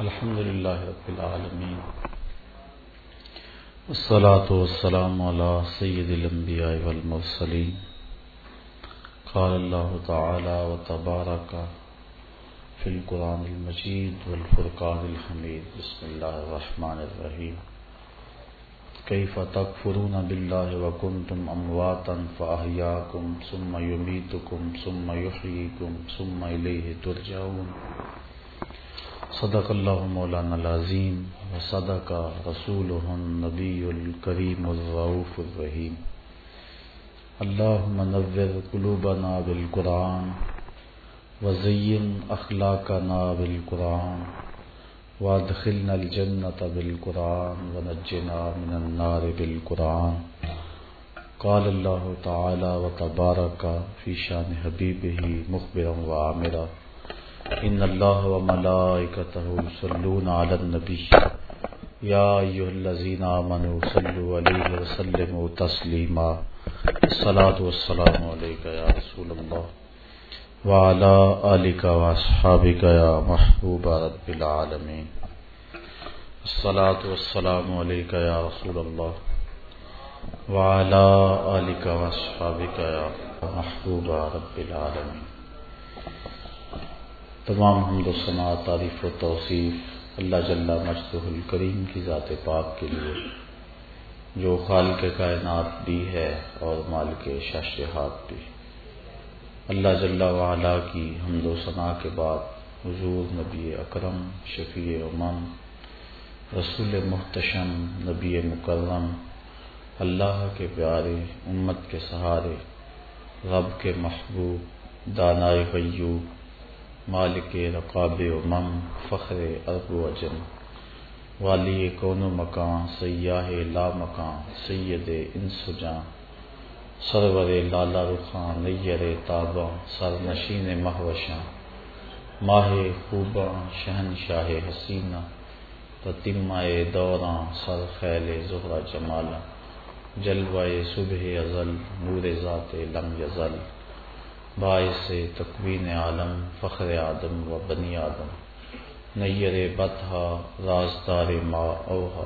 الحمد لله رب العالمين والصلاة والسلام على سيد الأنبياء والمرسلين قال الله تعالى وتبارك في القرآن المجيد والفرقان الحميد بسم الله الرحمن الرحيم كيف تكفرون بالله وكنتم أمواتا فأحياكم ثم يميتكم ثم يحييكم ثم إليه ترجعون صدق اللہ مولانا العظیم و صدق رسول النبی الکریم الرعوف الرحیم. اللہ منور قلوبنا بالقرآن وزین اخلاقنا بالقرآن وادخلنا الجنة بالقرآن ونجنا من النار بالقرآن. قال اللہ تعالی وتبارک فی شان حبیبہ مخبرا وعامرا ان اللہ و ملائکتہ یصلون علی النبی یا ایھا الذین آمنوا صلوا علیہ وسلموا تسلیما الصلاۃ والسلام علیک یا رسول اللہ وعلى آلک و اصحابک یا محبوب رب العالمین الصلاۃ والسلام علیک یا رسول اللہ وعلى آلک و اصحابک یا محبوب رب العالمین تمام حمد و ثناء، تعریف و توصیف اللہ جل مجد الکریم کی ذات پاک کے لیے، جو خال کے کائنات بھی ہے اور مال کے شاشہات بھی۔ اللہ جل وعلا کی حمد و ثناء کے بعد حضور نبی اکرم، شفیع امن رسول محتشم، نبی مکرم، اللہ کے پیارے، امت کے سہارے، رب کے محبوب، دانائے غیوب مالک رقاب و مم فخر ارب و جن۔ والی کون و مکان، سیاہ لا مکان، سید انس جاں سرور لالا رخان، نیر تاباں سر نشین مہوشاں ماہ خوباں شہن شاہ حسینہ تتمائے دوراں سر خیل زہرہ جمالا جلوائے صبح ازل، نور ذات لم یزل۔ باعث تقوین عالم، فخر آدم و بنی آدم۔ نیر بتہا رازدار ما اوہا۔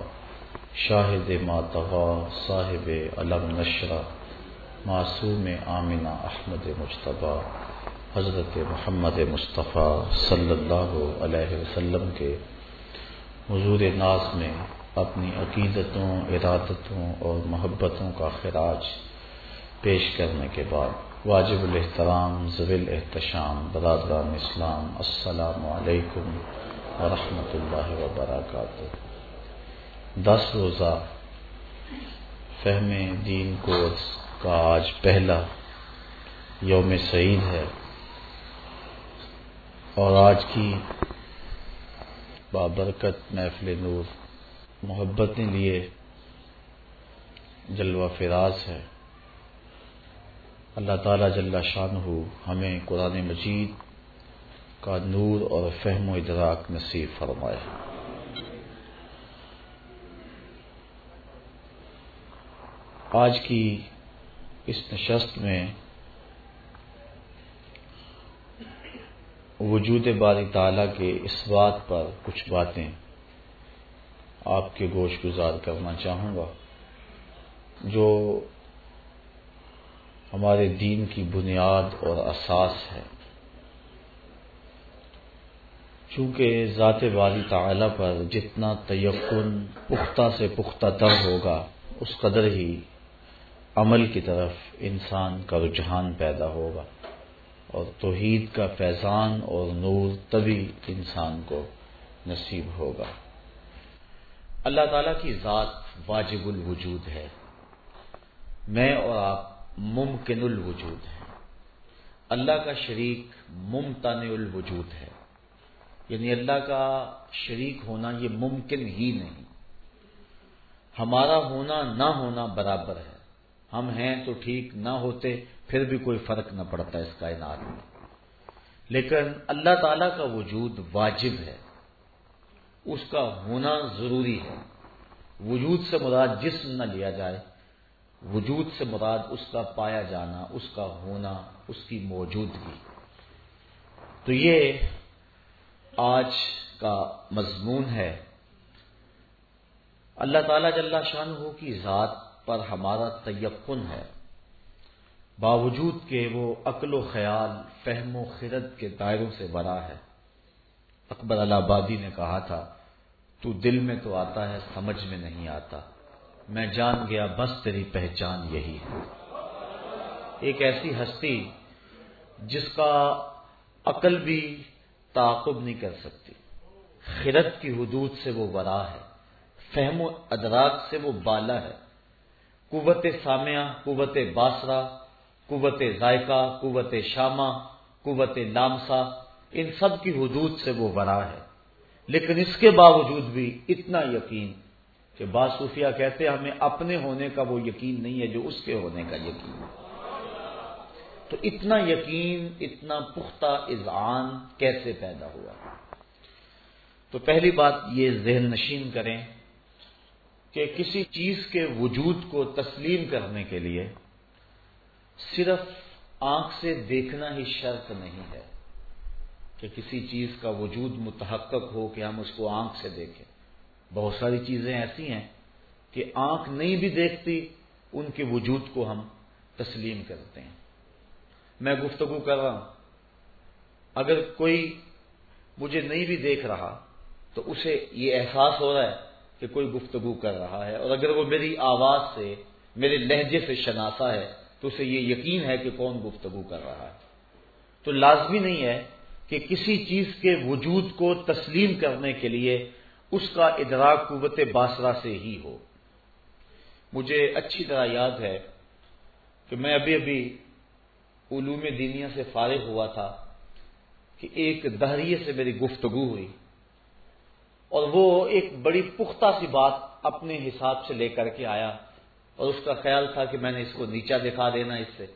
شاہد ما تغا، صاحب علم نشرہ معصوم آمنہ احمد مشتبہ حضرت محمد مصطفیٰ صلی اللہ علیہ وسلم کے حضور ناز میں اپنی عقیدتوں، ارادتوں اور محبتوں کا خراج پیش کرنے کے بعد واجب الاحترام زویل احتشام برادران اسلام، السلام علیکم ورحمۃ اللہ وبرکاتہ۔ دس روزہ فہم دین کورس کا آج پہلا یوم سعید ہے۔ اور آج کی بابرکت محفل نور محبت لیے جلوہ فراز ہے۔ اللہ تعالیٰ جل شان ہو ہمیں قرآن مجید کا نور اور فہم و ادراک نصیب فرمائے۔ آج کی اس نشست میں وجود باری تعالیٰ کے اس بات پر کچھ باتیں آپ کے گوش گزار کرنا چاہوں گا، جو ہمارے دین کی بنیاد اور اساس ہے۔ چونکہ ذات والی تعالی پر جتنا تیقن پختہ سے پختہ تر ہوگا، اس قدر ہی عمل کی طرف انسان کا رجحان پیدا ہوگا اور توحید کا فیضان اور نور تبھی انسان کو نصیب ہوگا۔ اللہ تعالیٰ کی ذات واجب الوجود ہے۔ میں اور آپ ممکن الوجود ہے۔ اللہ کا شریک ممتن الوجود ہے۔ یعنی اللہ کا شریک ہونا یہ ممکن ہی نہیں۔ ہمارا ہونا نہ ہونا برابر ہے۔ ہم ہیں تو ٹھیک نہ ہوتے، پھر بھی کوئی فرق نہ پڑتا اس کائنات میں۔ لیکن اللہ تعالی کا وجود واجب ہے۔ اس کا ہونا ضروری ہے۔ وجود سے مراد جسم نہ لیا جائے وجود سے مراد اس کا پایا جانا، اس کا ہونا، اس کی موجودگی۔ تو یہ آج کا مضمون ہے۔ اللہ تعالی جل شاہ کی ذات پر ہمارا تیقن ہے۔ باوجود کہ وہ عقل و خیال، فہم و خرد کے دائروں سے بڑا ہے۔ اکبر اللہ آبادی نے کہا تھا، تو دل میں تو آتا ہے، سمجھ میں نہیں آتا۔ میں جان گیا، بس تیری پہچان یہی ہے۔ ایک ایسی ہستی جس کا عقل بھی تعاقب نہیں کر سکتی۔ خرد کی حدود سے وہ برا ہے، فہم و ادراک سے وہ بالا ہے۔ قوت سامعہ، قوت باسرا قوت ذائقہ، قوت شامہ قوت لامسا ان سب کی حدود سے وہ برا ہے۔ لیکن اس کے باوجود بھی اتنا یقین کہ باصوفیہ کہتے ہیں ہمیں اپنے ہونے کا وہ یقین نہیں ہے جو اس کے ہونے کا یقین ہے۔ تو اتنا یقین، اتنا پختہ اذعان کیسے پیدا ہوا؟ تو پہلی بات یہ ذہن نشین کریں کہ کسی چیز کے وجود کو تسلیم کرنے کے لیے صرف آنکھ سے دیکھنا ہی شرط نہیں ہے کہ کسی چیز کا وجود متحقق ہو کہ ہم اس کو آنکھ سے دیکھیں۔ بہت ساری چیزیں ایسی ہیں کہ آنکھ نہیں بھی دیکھتی، ان کے وجود کو ہم تسلیم کرتے ہیں۔ میں گفتگو کر رہا ہوں۔ اگر کوئی مجھے نہیں بھی دیکھ رہا، تو اسے یہ احساس ہو رہا ہے کہ کوئی گفتگو کر رہا ہے۔ اور اگر وہ میری آواز سے، میرے لہجے سے شناسا ہے، تو اسے یہ یقین ہے کہ کون گفتگو کر رہا ہے۔ تو لازمی نہیں ہے کہ کسی چیز کے وجود کو تسلیم کرنے کے لیے اس کا ادراک قوت باسرا سے ہی ہو۔ مجھے اچھی طرح یاد ہے کہ میں ابھی ابھی علوم دینیا سے فارغ ہوا تھا کہ ایک دہریے سے میری گفتگو ہوئی اور وہ ایک بڑی پختہ سی بات اپنے حساب سے لے کر کے آیا اور اس کا خیال تھا کہ میں نے اس کو نیچا دکھا دینا اس سے۔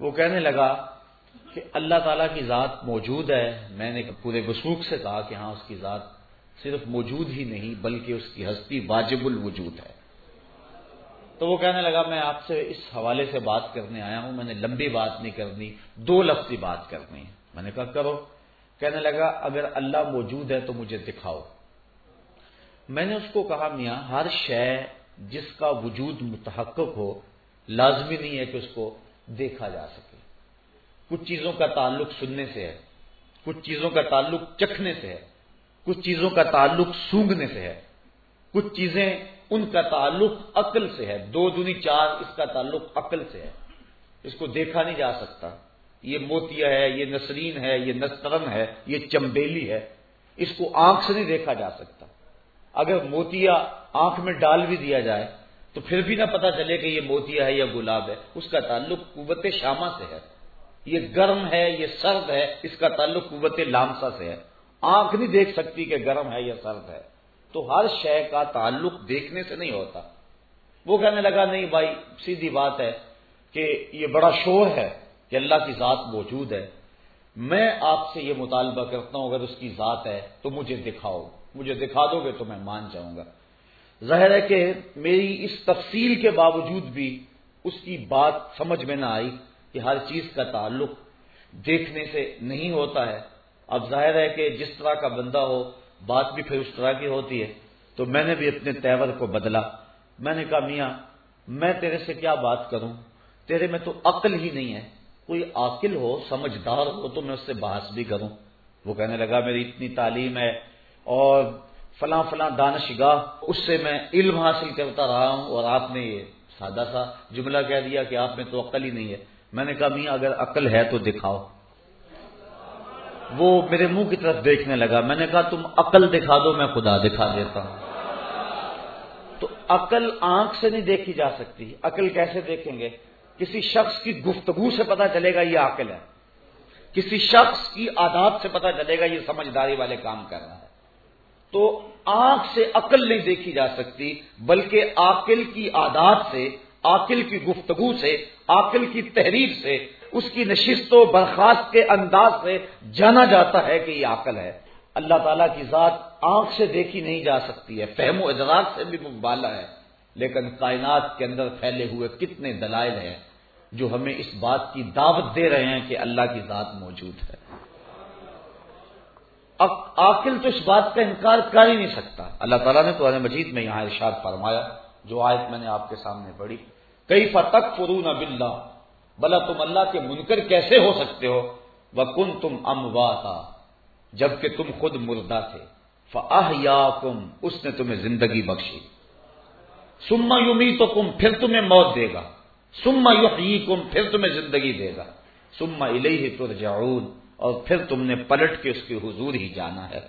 وہ کہنے لگا کہ اللہ تعالیٰ کی ذات موجود ہے۔ میں نے پورے وسوخ سے کہا کہ ہاں اس کی ذات صرف موجود ہی نہیں بلکہ اس کی ہستی واجب الوجود ہے۔ تو وہ کہنے لگا، میں آپ سے اس حوالے سے بات کرنے آیا ہوں، میں نے لمبی بات نہیں کرنی، دو لفظی بات کرنی ہے۔ میں نے کہا، کرو۔ کہنے لگا، اگر اللہ موجود ہے تو مجھے دکھاؤ۔ میں نے اس کو کہا، میاں، ہر شے جس کا وجود متحقق ہو، لازمی نہیں ہے کہ اس کو دیکھا جا سکے۔ کچھ چیزوں کا تعلق سننے سے ہے، کچھ چیزوں کا تعلق چکھنے سے ہے۔ کچھ چیزوں کا تعلق سونگنے سے ہے، کچھ چیزیں ان کا تعلق عقل سے ہے، دو دنی چار اس کا تعلق عقل سے ہے۔ اس کو دیکھا نہیں جا سکتا۔ یہ موتیا ہے، یہ نسرین ہے، یہ نسترن ہے، یہ چمبیلی ہے۔ اس کو آنکھ سے نہیں دیکھا جا سکتا۔ اگر موتیا آنکھ میں ڈال بھی دیا جائے، تو پھر بھی نہ پتا چلے کہ یہ موتیا ہے یا گلاب ہے۔ اس کا تعلق قوت شامہ سے ہے۔ یہ گرم ہے، یہ سرد ہے، اس کا تعلق قوت لامسا سے ہے۔ آنکھ نہیں دیکھ سکتی کہ گرم ہے یا سرد ہے۔ تو ہر شے کا تعلق دیکھنے سے نہیں ہوتا۔ وہ کہنے لگا، نہیں بھائی، سیدھی بات ہے کہ یہ بڑا شور ہے کہ اللہ کی ذات موجود ہے۔ میں آپ سے یہ مطالبہ کرتا ہوں، اگر اس کی ذات ہے تو مجھے دکھاؤ۔ مجھے دکھا دو گے تو میں مان جاؤں گا۔ ظاہر ہے کہ میری اس تفصیل کے باوجود بھی اس کی بات سمجھ میں نہ آئی کہ ہر چیز کا تعلق دیکھنے سے نہیں ہوتا ہے۔ اب ظاہر ہے کہ جس طرح کا بندہ ہو، بات بھی پھر اس طرح کی ہوتی ہے۔ تو میں نے بھی اپنے تیور کو بدلا۔ میں نے کہا، میاں، میں تیرے سے کیا بات کروں؟ تیرے میں تو عقل ہی نہیں ہے۔ کوئی عاقل ہو، سمجھدار ہو، تو میں اس سے بحث بھی کروں۔ وہ کہنے لگا، میری اتنی تعلیم ہے اور فلاں فلاں دانش گاہ اس سے میں علم حاصل کرتا رہا ہوں اور آپ نے یہ سادہ سا جملہ کہہ دیا کہ آپ میں تو عقل ہی نہیں ہے۔ میں نے کہا، میاں، اگر عقل ہے تو دکھاؤ۔ وہ میرے منہ کی طرف دیکھنے لگا۔ میں نے کہا، تم عقل دکھا دو، میں خدا دکھا دیتا ہوں۔ تو عقل آنکھ سے نہیں دیکھی جا سکتی۔ عقل کیسے دیکھیں گے؟ کسی شخص کی گفتگو سے پتا چلے گا یہ عقل ہے۔ کسی شخص کی آداب سے پتا چلے گا یہ سمجھداری والے کام کر رہا ہے۔ تو آنکھ سے عقل نہیں دیکھی جا سکتی، بلکہ عقل کی عادات سے، عقل کی گفتگو سے، عقل کی تحریر سے اس کی نشست و برخاست کے انداز سے جانا جاتا ہے کہ یہ عقل ہے۔ اللہ تعالیٰ کی ذات آنکھ سے دیکھی نہیں جا سکتی ہے، فہم و ادراک سے بھی مبالا ہے۔ لیکن کائنات کے اندر پھیلے ہوئے کتنے دلائل ہیں جو ہمیں اس بات کی دعوت دے رہے ہیں کہ اللہ کی ذات موجود ہے۔ عقل تو اس بات کا انکار کر ہی نہیں سکتا۔ اللہ تعالیٰ نے تو مجید میں یہاں ارشاد فرمایا، جو آیت میں نے آپ کے سامنے پڑھی کئی فتق فرون اب اللہ بلا تم اللہ کے منکر کیسے ہو سکتے ہو؟ وہ کن تم اموا تھا جبکہ تم خود مردہ تھے۔ فاہ یا کم اس نے تمہیں زندگی بخشی۔ سما یومی تو کم پھر تمہیں موت دے گا۔ سما یو کم پھر تمہیں زندگی دے گا۔ سما الہی ترجعون، اور پھر تم نے پلٹ کے اس کے حضور ہی جانا ہے۔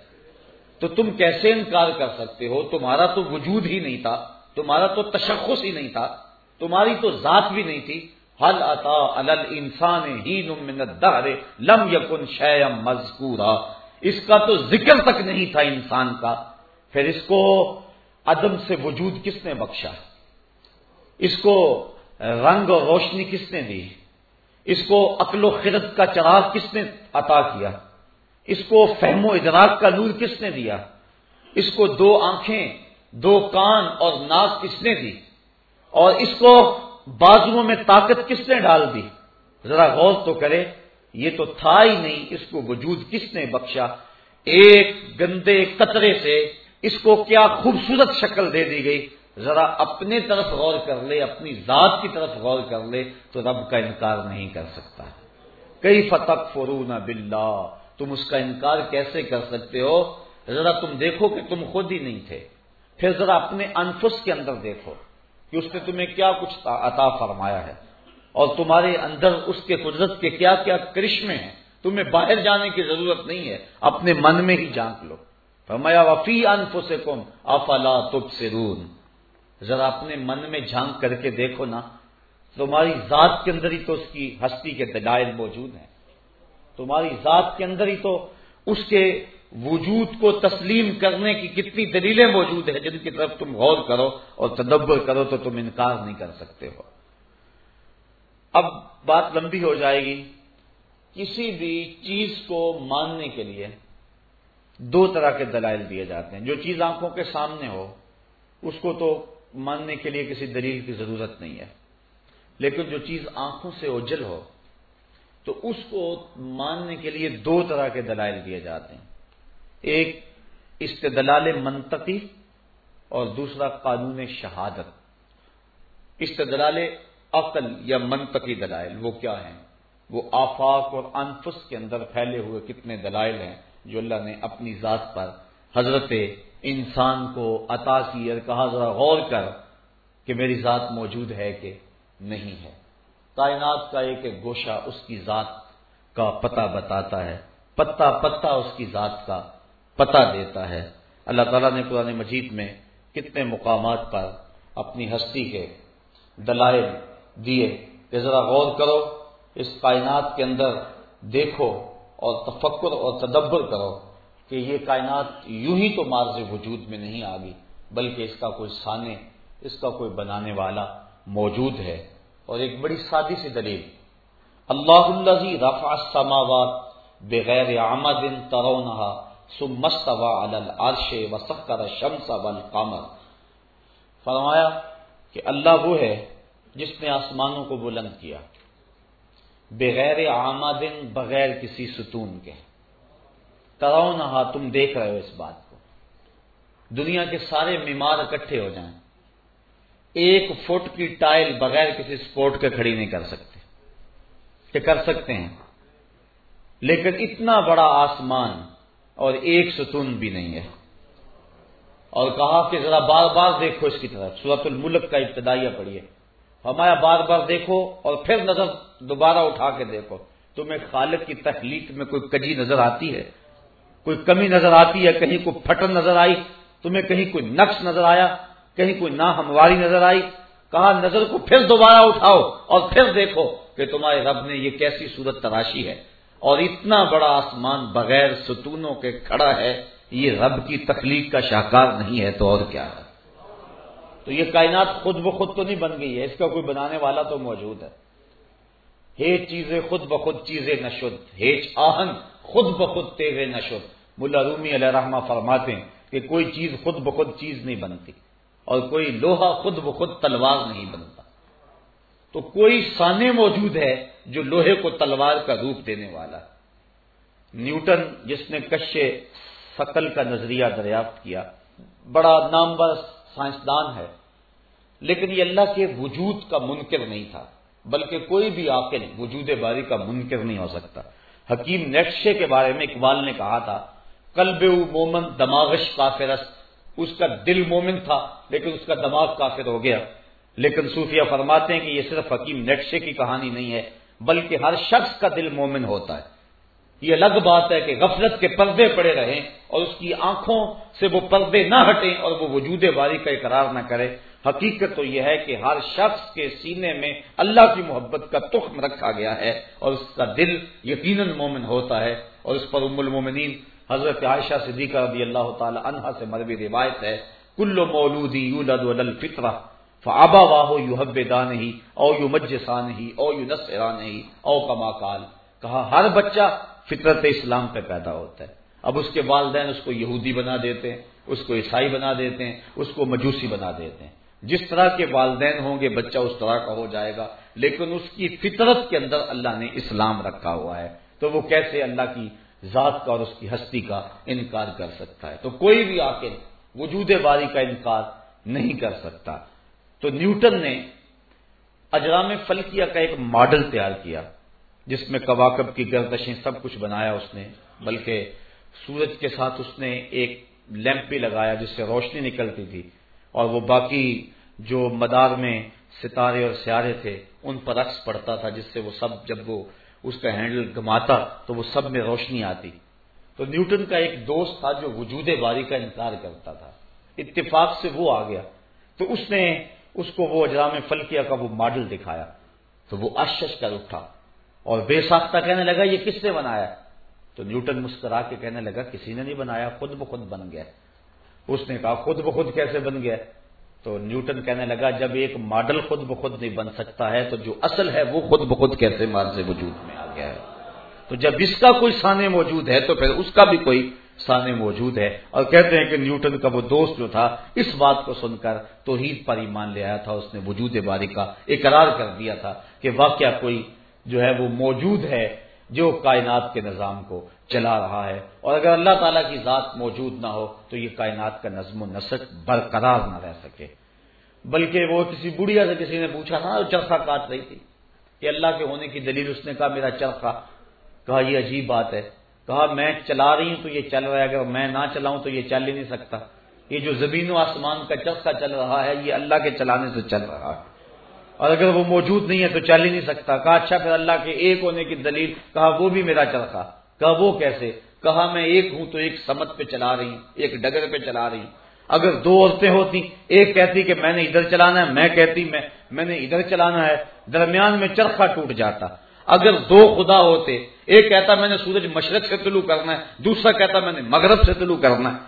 تو تم کیسے انکار کر سکتے ہو؟ تمہارا تو وجود ہی نہیں تھا، تمہارا تو تشخص ہی نہیں تھا، تمہاری تو ذات بھی نہیں تھی۔ حل عطا الل انسان ہی نمر لم یقن شیم مذکورا؟ اس کا تو ذکر تک نہیں تھا انسان کا۔ پھر اس کو عدم سے وجود کس نے بخشا؟ اس کو رنگ اور روشنی کس نے دی؟ اس کو عقل و خرد کا چراغ کس نے عطا کیا؟ اس کو فہم و ادراک کا نور کس نے دیا؟ اس کو دو آنکھیں، دو کان اور ناک کس نے دی؟ اور اس کو بازو میں طاقت کس نے ڈال دی؟ ذرا غور تو کرے، یہ تو تھا ہی نہیں، اس کو وجود کس نے بخشا؟ ایک گندے قطرے سے اس کو کیا خوبصورت شکل دے دی گئی؟ ذرا اپنے طرف غور کر لے، اپنی ذات کی طرف غور کر لے، تو رب کا انکار نہیں کر سکتا۔ کئی فتح فرون باللہ؟ تم اس کا انکار کیسے کر سکتے ہو؟ ذرا تم دیکھو کہ تم خود ہی نہیں تھے۔ پھر ذرا اپنے انفس کے اندر دیکھو۔ کہ اس نے تمہیں کیا کچھ عطا فرمایا ہے اور تمہارے اندر اس کے قدرت کے کیا کیا کرشمے ہیں؟ تمہیں باہر جانے کی ضرورت نہیں ہے، اپنے من میں ہی جانک لو۔ فرمایا، وفی انف سے کم افلا تب سے ذرا اپنے من میں جھانک کر کے دیکھو نا، تمہاری ذات کے اندر ہی تو اس کی ہستی کے دلائل موجود ہیں۔ تمہاری ذات کے اندر ہی تو اس کے وجود کو تسلیم کرنے کی کتنی دلیلیں موجود ہیں جن کی طرف تم غور کرو اور تدبر کرو تو تم انکار نہیں کر سکتے ہو۔ اب بات لمبی ہو جائے گی کسی بھی چیز کو ماننے کے لیے دو طرح کے دلائل دیے جاتے ہیں۔ جو چیز آنکھوں کے سامنے ہو، اس کو تو ماننے کے لیے کسی دلیل کی ضرورت نہیں ہے۔ لیکن جو چیز آنکھوں سے اوجل ہو، تو اس کو ماننے کے لیے دو طرح کے دلائل دیے جاتے ہیں۔ ایک استدلال منطقی اور دوسرا قانون شہادت۔ استدلال عقل یا منطقی دلائل، وہ کیا ہیں؟ وہ آفاق اور انفس کے اندر پھیلے ہوئے کتنے دلائل ہیں جو اللہ نے اپنی ذات پر حضرت انسان کو عطا کی اور کہا، ذرا غور کر کہ میری ذات موجود ہے کہ نہیں ہے۔ کائنات کا ایک ایک گوشہ اس کی ذات کا پتہ بتاتا ہے پتا پتا اس کی ذات کا پتہ دیتا ہے۔ اللہ تعالیٰ نے قرآن مجید میں کتنے مقامات پر اپنی ہستی کے دلائل دیے۔ کہ ذرا غور کرو، اس کائنات کے اندر دیکھو اور تفکر اور تدبر کرو کہ یہ کائنات یوں ہی تو مارز وجود میں نہیں آ گئی، بلکہ اس کا کوئی سانے، اس کا کوئی بنانے والا موجود ہے۔ اور ایک بڑی سادی سی دلیل، اللہ اللہ رفع السماوات بغیر آمد ترونہا۔ سمستوا العرش وسخر شمس والقمر۔ فرمایا کہ اللہ وہ ہے جس نے آسمانوں کو بلند کیا، بغیر آمدن بغیر کسی ستون کے۔ تراؤ نہا ہاں تم دیکھ رہے ہو اس بات کو۔ دنیا کے سارے بیمار اکٹھے ہو جائیں۔ ایک فٹ کی ٹائل بغیر کسی سپورٹ کے کھڑی نہیں کر سکتے۔ کہ کر سکتے ہیں۔ لیکن اتنا بڑا آسمان اور ایک ستون بھی نہیں ہے۔ اور کہا کہ ذرا بار بار دیکھو اس کی طرف۔ صورت الملک کا ابتدائیہ پڑھیے۔ ہمارا بار بار دیکھو اور پھر نظر دوبارہ اٹھا کے دیکھو۔ تمہیں خالق کی تخلیق میں کوئی کجی نظر آتی ہے؟ کوئی کمی نظر آتی ہے؟ کہیں کوئی پھٹن نظر آئی؟ تمہیں کہیں کوئی نقص نظر آیا؟ کہیں کوئی نہ ہمواری نظر آئی؟ کہا، نظر کو پھر دوبارہ اٹھاؤ اور پھر دیکھو کہ تمہارے رب نے یہ کیسی صورت تراشی ہے۔ اور اتنا بڑا آسمان بغیر ستونوں کے کھڑا ہے، یہ رب کی تخلیق کا شاہکار نہیں ہے تو اور کیا ہے؟ تو یہ کائنات خود بخود تو نہیں بن گئی ہے، اس کا کوئی بنانے والا تو موجود ہے۔ ہیچ چیزیں خود بخود چیزیں نشد ہیچ آہن خود بخود تیرے نشد ملا رومی علیہ رحمہ فرماتے ہیں کہ کوئی چیز خود بخود چیز نہیں بنتی اور کوئی لوہا خود بخود تلوار نہیں بنتا۔ تو کوئی سانے موجود ہے جو لوہے کو تلوار کا روپ دینے والا۔ نیوٹن، جس نے کش فقل کا نظریہ دریافت کیا، بڑا نامور سائنسدان ہے۔ لیکن یہ اللہ کے وجود کا منکر نہیں تھا، بلکہ کوئی بھی عاقل وجود باری کا منکر نہیں ہو سکتا۔ حکیم نیٹشے کے بارے میں اقبال نے کہا تھا کلب مومن دماغش کافرس اس کا دل مومن تھا، لیکن اس کا دماغ کافر ہو گیا۔ لیکن صوفیہ فرماتے ہیں کہ یہ صرف حکیم نیٹشے کی کہانی نہیں ہے بلکہ ہر شخص کا دل مومن ہوتا ہے۔ یہ الگ بات ہے کہ غفلت کے پردے پڑے رہیں اور اس کی آنکھوں سے وہ پردے نہ ہٹیں اور وہ وجود باری کا اقرار نہ کرے۔ حقیقت تو یہ ہے کہ ہر شخص کے سینے میں اللہ کی محبت کا تخم رکھا گیا ہے اور اس کا دل یقیناً مومن ہوتا ہے اور اس پر ام المومنین حضرت عائشہ صدیقہ رضی اللہ تعالی عنہا سے مروی روایت ہے۔ کلو مولودی یولد ولل فطرہ فآبا واہو یو حب دان ہی او یو مجسان ہی او یو نسران ہی او کما کال کہا، ہر بچہ فطرت اسلام پہ پیدا ہوتا ہے۔ اب اس کے والدین اس کو یہودی بنا دیتے ہیں، اس کو عیسائی بنا دیتے ہیں، اس کو مجوسی بنا دیتے ہیں۔ جس طرح کے والدین ہوں گے، بچہ اس طرح کا ہو جائے گا، لیکن اس کی فطرت کے اندر اللہ نے اسلام رکھا ہوا ہے۔ تو وہ کیسے اللہ کی ذات کا اور اس کی ہستی کا انکار کر سکتا ہے؟ تو کوئی بھی آ کے وجود باری کا انکار نہیں کر سکتا۔ تو نیوٹن نے اجرام فلکیہ کا ایک ماڈل تیار کیا، جس میں کواکب کی گردشیں سب کچھ بنایا اس نے، بلکہ سورج کے ساتھ اس نے ایک لیمپ بھی لگایا جس سے روشنی نکلتی تھی، اور وہ باقی جو مدار میں ستارے اور سیارے تھے، ان پر عکس پڑتا تھا، جس سے وہ سب جب وہ اس کا ہینڈل گماتا تو وہ سب میں روشنی آتی۔ تو نیوٹن کا ایک دوست تھا جو وجود باری کا انکار کرتا تھا۔ اتفاق سے وہ آ گیا۔ تو اس نے اس کو وہ اجرام فلکیہ کا وہ ماڈل دکھایا تو وہ اشش کر اٹھا اور بے ساختہ کہنے لگا، یہ کس نے بنایا؟ تو نیوٹن مسکرا کے کہنے لگا، کسی نے نہیں بنایا، خود بخود بن گیا۔ اس نے کہا، خود بخود کیسے بن گیا؟ تو نیوٹن کہنے لگا، جب ایک ماڈل خود بخود نہیں بن سکتا ہے تو جو اصل ہے وہ خود بخود کیسے مار سے وجود میں آ گیا ہے؟ تو جب اس کا کوئی سانے موجود ہے تو پھر اس کا بھی کوئی سانے موجود ہے۔ اور کہتے ہیں کہ نیوٹن کا وہ دوست جو تھا، اس بات کو سن کر توحید پر ایمان لے آیا تھا، اس نے وجود باری کا اقرار کر دیا تھا کہ واقعہ کوئی جو ہے وہ موجود ہے جو کائنات کے نظام کو چلا رہا ہے۔ اور اگر اللہ تعالیٰ کی ذات موجود نہ ہو، تو یہ کائنات کا نظم و نسق برقرار نہ رہ سکے۔ بلکہ وہ کسی بڑھیا سے کسی نے پوچھا تھا چرخا کاٹ رہی تھی کہ اللہ کے ہونے کی دلیل اس نے کہا، میرا چرخا کہا، یہ عجیب بات ہے۔ کہا، میں چلا رہی ہوں تو یہ چل رہا ہے، اگر میں نہ چلاؤں تو یہ چل ہی نہیں سکتا۔ یہ جو زمین و آسمان کا چرخا چل رہا ہے، یہ اللہ کے چلانے سے چل رہا ہے۔ اور اگر وہ موجود نہیں ہے تو چل ہی نہیں سکتا۔ کہا اچھا پھر اللہ کے ایک ہونے کی دلیل، کہا، وہ بھی میرا چرخا کہا، وہ کیسے؟ کہا، میں ایک ہوں تو ایک سمت پہ چلا رہی ہوں، ایک ڈگر پہ چلا رہی ہوں۔ اگر دو عورتیں ہوتی ایک کہتی کہ میں نے ادھر چلانا ہے، میں کہتی میں میں نے ادھر چلانا ہے، درمیان میں چرخا ٹوٹ جاتا۔ اگر دو خدا ہوتے، ایک کہتا میں نے سورج مشرق سے طلوع کرنا ہے، دوسرا کہتا میں نے مغرب سے طلوع کرنا ہے۔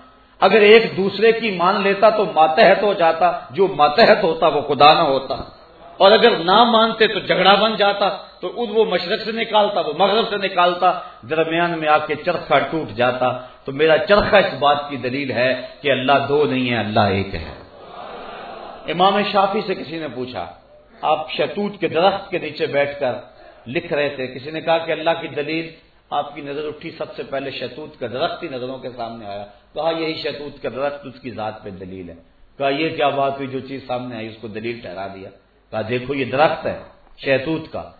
اگر ایک دوسرے کی مان لیتا تو ماتحت ہو جاتا، جو ماتحت ہوتا وہ خدا نہ ہوتا۔ اور اگر نہ مانتے تو جھگڑا بن جاتا، تو وہ مشرق سے نکالتا، وہ مغرب سے نکالتا، درمیان میں آ کے چرخا ٹوٹ جاتا۔ تو میرا چرخا اس بات کی دلیل ہے کہ اللہ دو نہیں ہے، اللہ ایک ہے۔ امام شافی سے کسی نے پوچھا، آپ شتوت کے درخت کے نیچے بیٹھ کر لکھ رہے تھے۔ کسی نے کہا کہ اللہ کی دلیل آپ کی نظر اٹھی سب سے پہلے شتوت کا درخت ہی نظروں کے سامنے آیا۔ کہا یہی شتوت کا درخت اس کی ذات پہ دلیل ہے۔ کہا یہ کیا بات ہوئی جو چیز سامنے آئی، اس کو دلیل ٹھہرا دیا۔ کہا دیکھو یہ درخت ہے شہتوت کا۔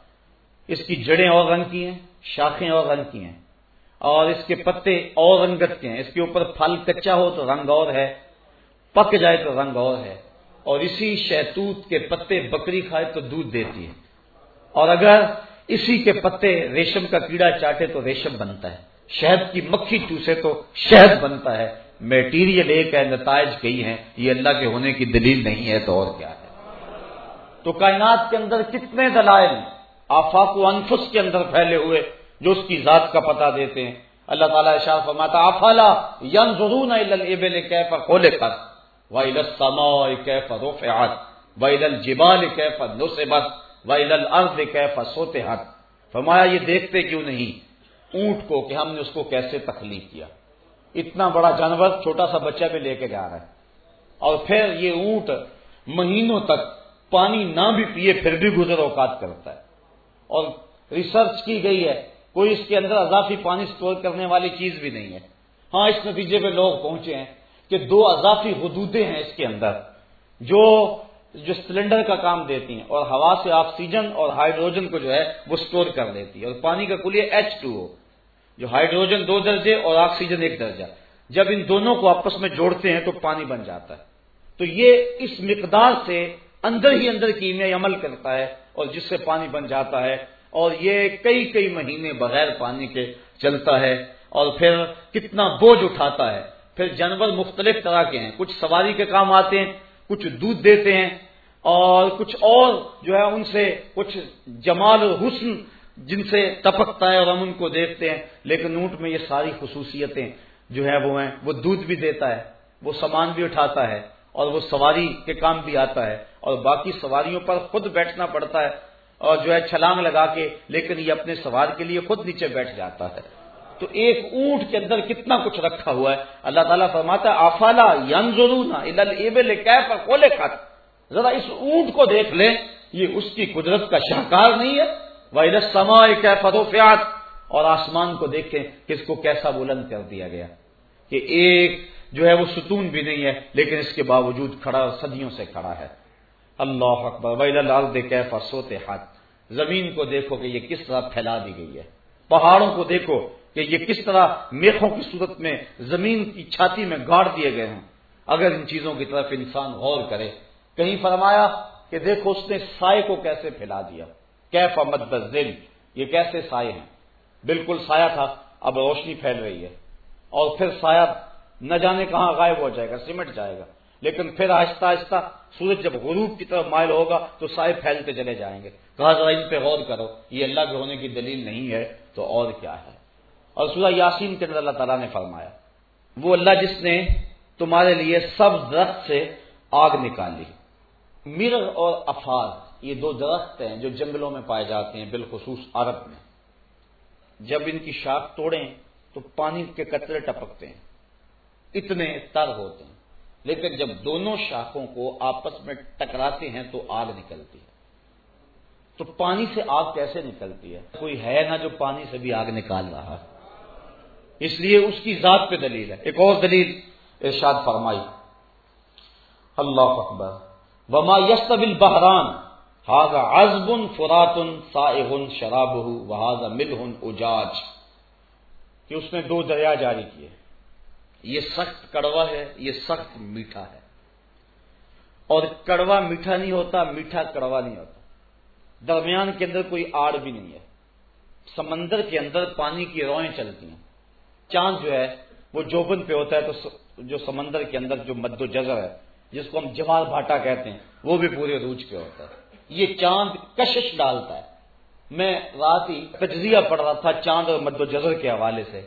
اس کی جڑیں اور رنگ کی ہیں، شاخیں اور رنگ کی ہیں۔ اور اس کے پتے اور رنگت کے ہیں۔ اس کے اوپر پھل کچا ہو تو رنگ اور ہے، پک جائے تو رنگ اور ہے۔ اور اسی شہتوت کے پتے بکری کھائے تو دودھ دیتی ہے۔ اور اگر اسی کے پتے ریشم کا کیڑا چاٹے تو ریشم بنتا ہے۔ شہد کی مکھی چوسے تو شہد بنتا ہے۔ میٹیریل ایک ہے، نتائج کئی ہیں۔ یہ اللہ کے ہونے کی دلیل نہیں ہے تو اور کیا ہے؟ تو کائنات کے اندر کتنے دلائل، آفاق و انفس کے اندر پھیلے ہوئے جو اس کی ذات کا پتہ دیتے ہیں۔ اللہ تعالیٰ شاہ فرماتا افلا ین ضرور کیف کھولے کر ویل کیف روفعت ویل الجبال کیف نصبت۔ ویل الارض کیف سوتے ہٹ فرمایا، یہ دیکھتے کیوں نہیں؟ اونٹ کو کہ ہم نے اس کو کیسے تخلیق کیا۔ اتنا بڑا جانور چھوٹا سا بچہ بھی لے کے جا رہا ہے۔ اور پھر یہ اونٹ مہینوں تک پانی نہ بھی پیے، پھر بھی گزر اوقات کرتا ہے۔ اور ریسرچ کی گئی ہے، کوئی اس کے اندر اضافی پانی سٹور کرنے والی چیز بھی نہیں ہے۔ ہاں اس نتیجے پہ لوگ پہنچے ہیں کہ دو اضافی حدودیں ہیں اس کے اندر، جو جو سلنڈر کا کام دیتی ہیں اور ہوا سے آکسیجن اور ہائیڈروجن کو جو ہے وہ سٹور کر دیتی ہے اور پانی کا کلیے ایچ ٹو جو ہائیڈروجن دو درجے اور آکسیجن ایک درجہ۔ جب ان دونوں کو آپس میں جوڑتے ہیں تو پانی بن جاتا ہے۔ تو یہ اس مقدار سے اندر ہی اندر کیمیا عمل کرتا ہے اور جس سے پانی بن جاتا ہے اور یہ کئی کئی مہینے بغیر پانی کے چلتا ہے اور پھر کتنا بوجھ اٹھاتا ہے۔ پھر جانور مختلف طرح کے ہیں۔ کچھ سواری کے کام آتے ہیں، کچھ دودھ دیتے ہیں اور کچھ اور جو ہے ان سے کچھ جمال و حسن جن سے ٹپکتا ہے اور ہم ان کو دیکھتے ہیں، لیکن اونٹ میں یہ ساری خصوصیتیں جو ہے وہ ہیں، وہ دودھ بھی دیتا ہے، وہ سامان بھی اٹھاتا ہے اور وہ سواری کے کام بھی آتا ہے اور باقی سواریوں پر خود بیٹھنا پڑتا ہے اور جو ہے چھلانگ لگا کے، لیکن یہ اپنے سوار کے لیے خود نیچے بیٹھ جاتا ہے۔ تو ایک اونٹ کے اندر کتنا کچھ رکھا ہوا ہے۔ اللہ تعالیٰ فرماتا ہے، آفالا ین ضرور کھولے کھات ذرا اس اونٹ کو دیکھ لیں، یہ اس کی قدرت کا شاہکار نہیں ہے۔ وہ سما فروفیات اور آسمان کو دیکھیں کہ اس کو کیسا بلند کر دیا گیا۔ کہ ایک جو ہے وہ ستون بھی نہیں ہے، لیکن اس کے باوجود کھڑا، صدیوں سے کھڑا ہے۔ اللہ اکبر۔ ویل کیفا سوتے ہاتھ زمین کو دیکھو کہ یہ کس طرح پھیلا دی گئی ہے۔ پہاڑوں کو دیکھو کہ یہ کس طرح میخوں کی صورت میں زمین کی چھاتی میں گاڑ دیے گئے ہیں اگر ان چیزوں کی طرف انسان غور کرے کہیں فرمایا کہ دیکھو اس نے سائے کو کیسے پھیلا دیا۔ کیف امد دل یہ کیسے سائے ہیں؟ بالکل سایہ تھا، اب روشنی پھیل رہی ہے۔ اور پھر سایہ نہ جانے کہاں غائب ہو جائے گا، سمٹ جائے گا۔ لیکن پھر آہستہ آہستہ سورج جب غروب کی طرف مائل ہوگا تو سائے پھیلتے چلے جائیں گے۔ کہا ذرا ان پہ غور کرو، یہ اللہ کے ہونے کی دلیل نہیں ہے تو اور کیا ہے؟ اور سورہ یاسین کے اندر اللہ تعالیٰ نے فرمایا، وہ اللہ جس نے تمہارے لیے سب درخت سے آگ نکالی۔ مرغ اور افاد یہ دو درخت ہیں جو جنگلوں میں پائے جاتے ہیں، بالخصوص عرب میں۔ جب ان کی شاخ توڑیں تو پانی کے قطرے ٹپکتے ہیں۔ اتنے تر ہوتے ہیں۔ لیکن جب دونوں شاخوں کو آپس میں ٹکراتے ہیں تو آگ نکلتی ہے۔ تو پانی سے آگ کیسے نکلتی ہے؟ کوئی ہے نا جو پانی سے بھی آگ نکال رہا ہے۔ اس لیے اس کی ذات پہ دلیل ہے۔ ایک اور دلیل ارشاد فرمائی۔ اللہ اکبر۔ وما یستبل بحران ہاضا ازبن فراتن سائن شراب وہ ملہن اجاج۔ کہ اس نے دو دریا جاری کیے۔ یہ سخت کڑوا ہے، یہ سخت میٹھا ہے۔ اور کڑوا میٹھا نہیں ہوتا، میٹھا کڑوا نہیں ہوتا۔ درمیان کے اندر کوئی آڑ بھی نہیں ہے۔ سمندر کے اندر پانی کی روئیں چلتی ہیں۔ چاند جو ہے، وہ جوبن پہ ہوتا ہے تو جو سمندر کے اندر جو مد و جزر ہے جس کو ہم جوال بھاٹا کہتے ہیں، وہ بھی پورے روج پہ ہوتا ہے۔ یہ چاند کشش ڈالتا ہے۔ میں رات ہی تجزیہ پڑھ رہا تھا چاند اور مد و جزر کے حوالے سے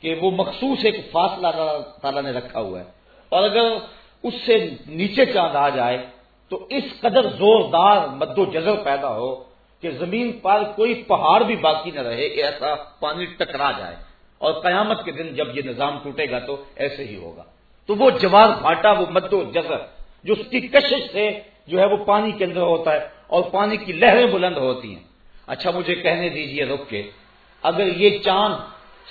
کہ وہ مخصوص ایک فاصلہ تعالیٰ نے رکھا ہوا ہے۔ اور اگر اس سے نیچے چاند آ جائے تو اس قدر زوردار مد و جزر پیدا ہو کہ زمین پر کوئی پہاڑ بھی باقی نہ رہے کہ ایسا پانی ٹکرا جائے۔ اور قیامت کے دن جب یہ نظام ٹوٹے گا تو ایسے ہی ہوگا۔ تو وہ جوار بھاٹا، وہ مد و جزر جو اس کی کشش سے جو ہے وہ پانی کے اندر ہوتا ہے اور پانی کی لہریں بلند ہوتی ہیں۔ اچھا مجھے کہنے دیجیے رک کے، اگر یہ چاند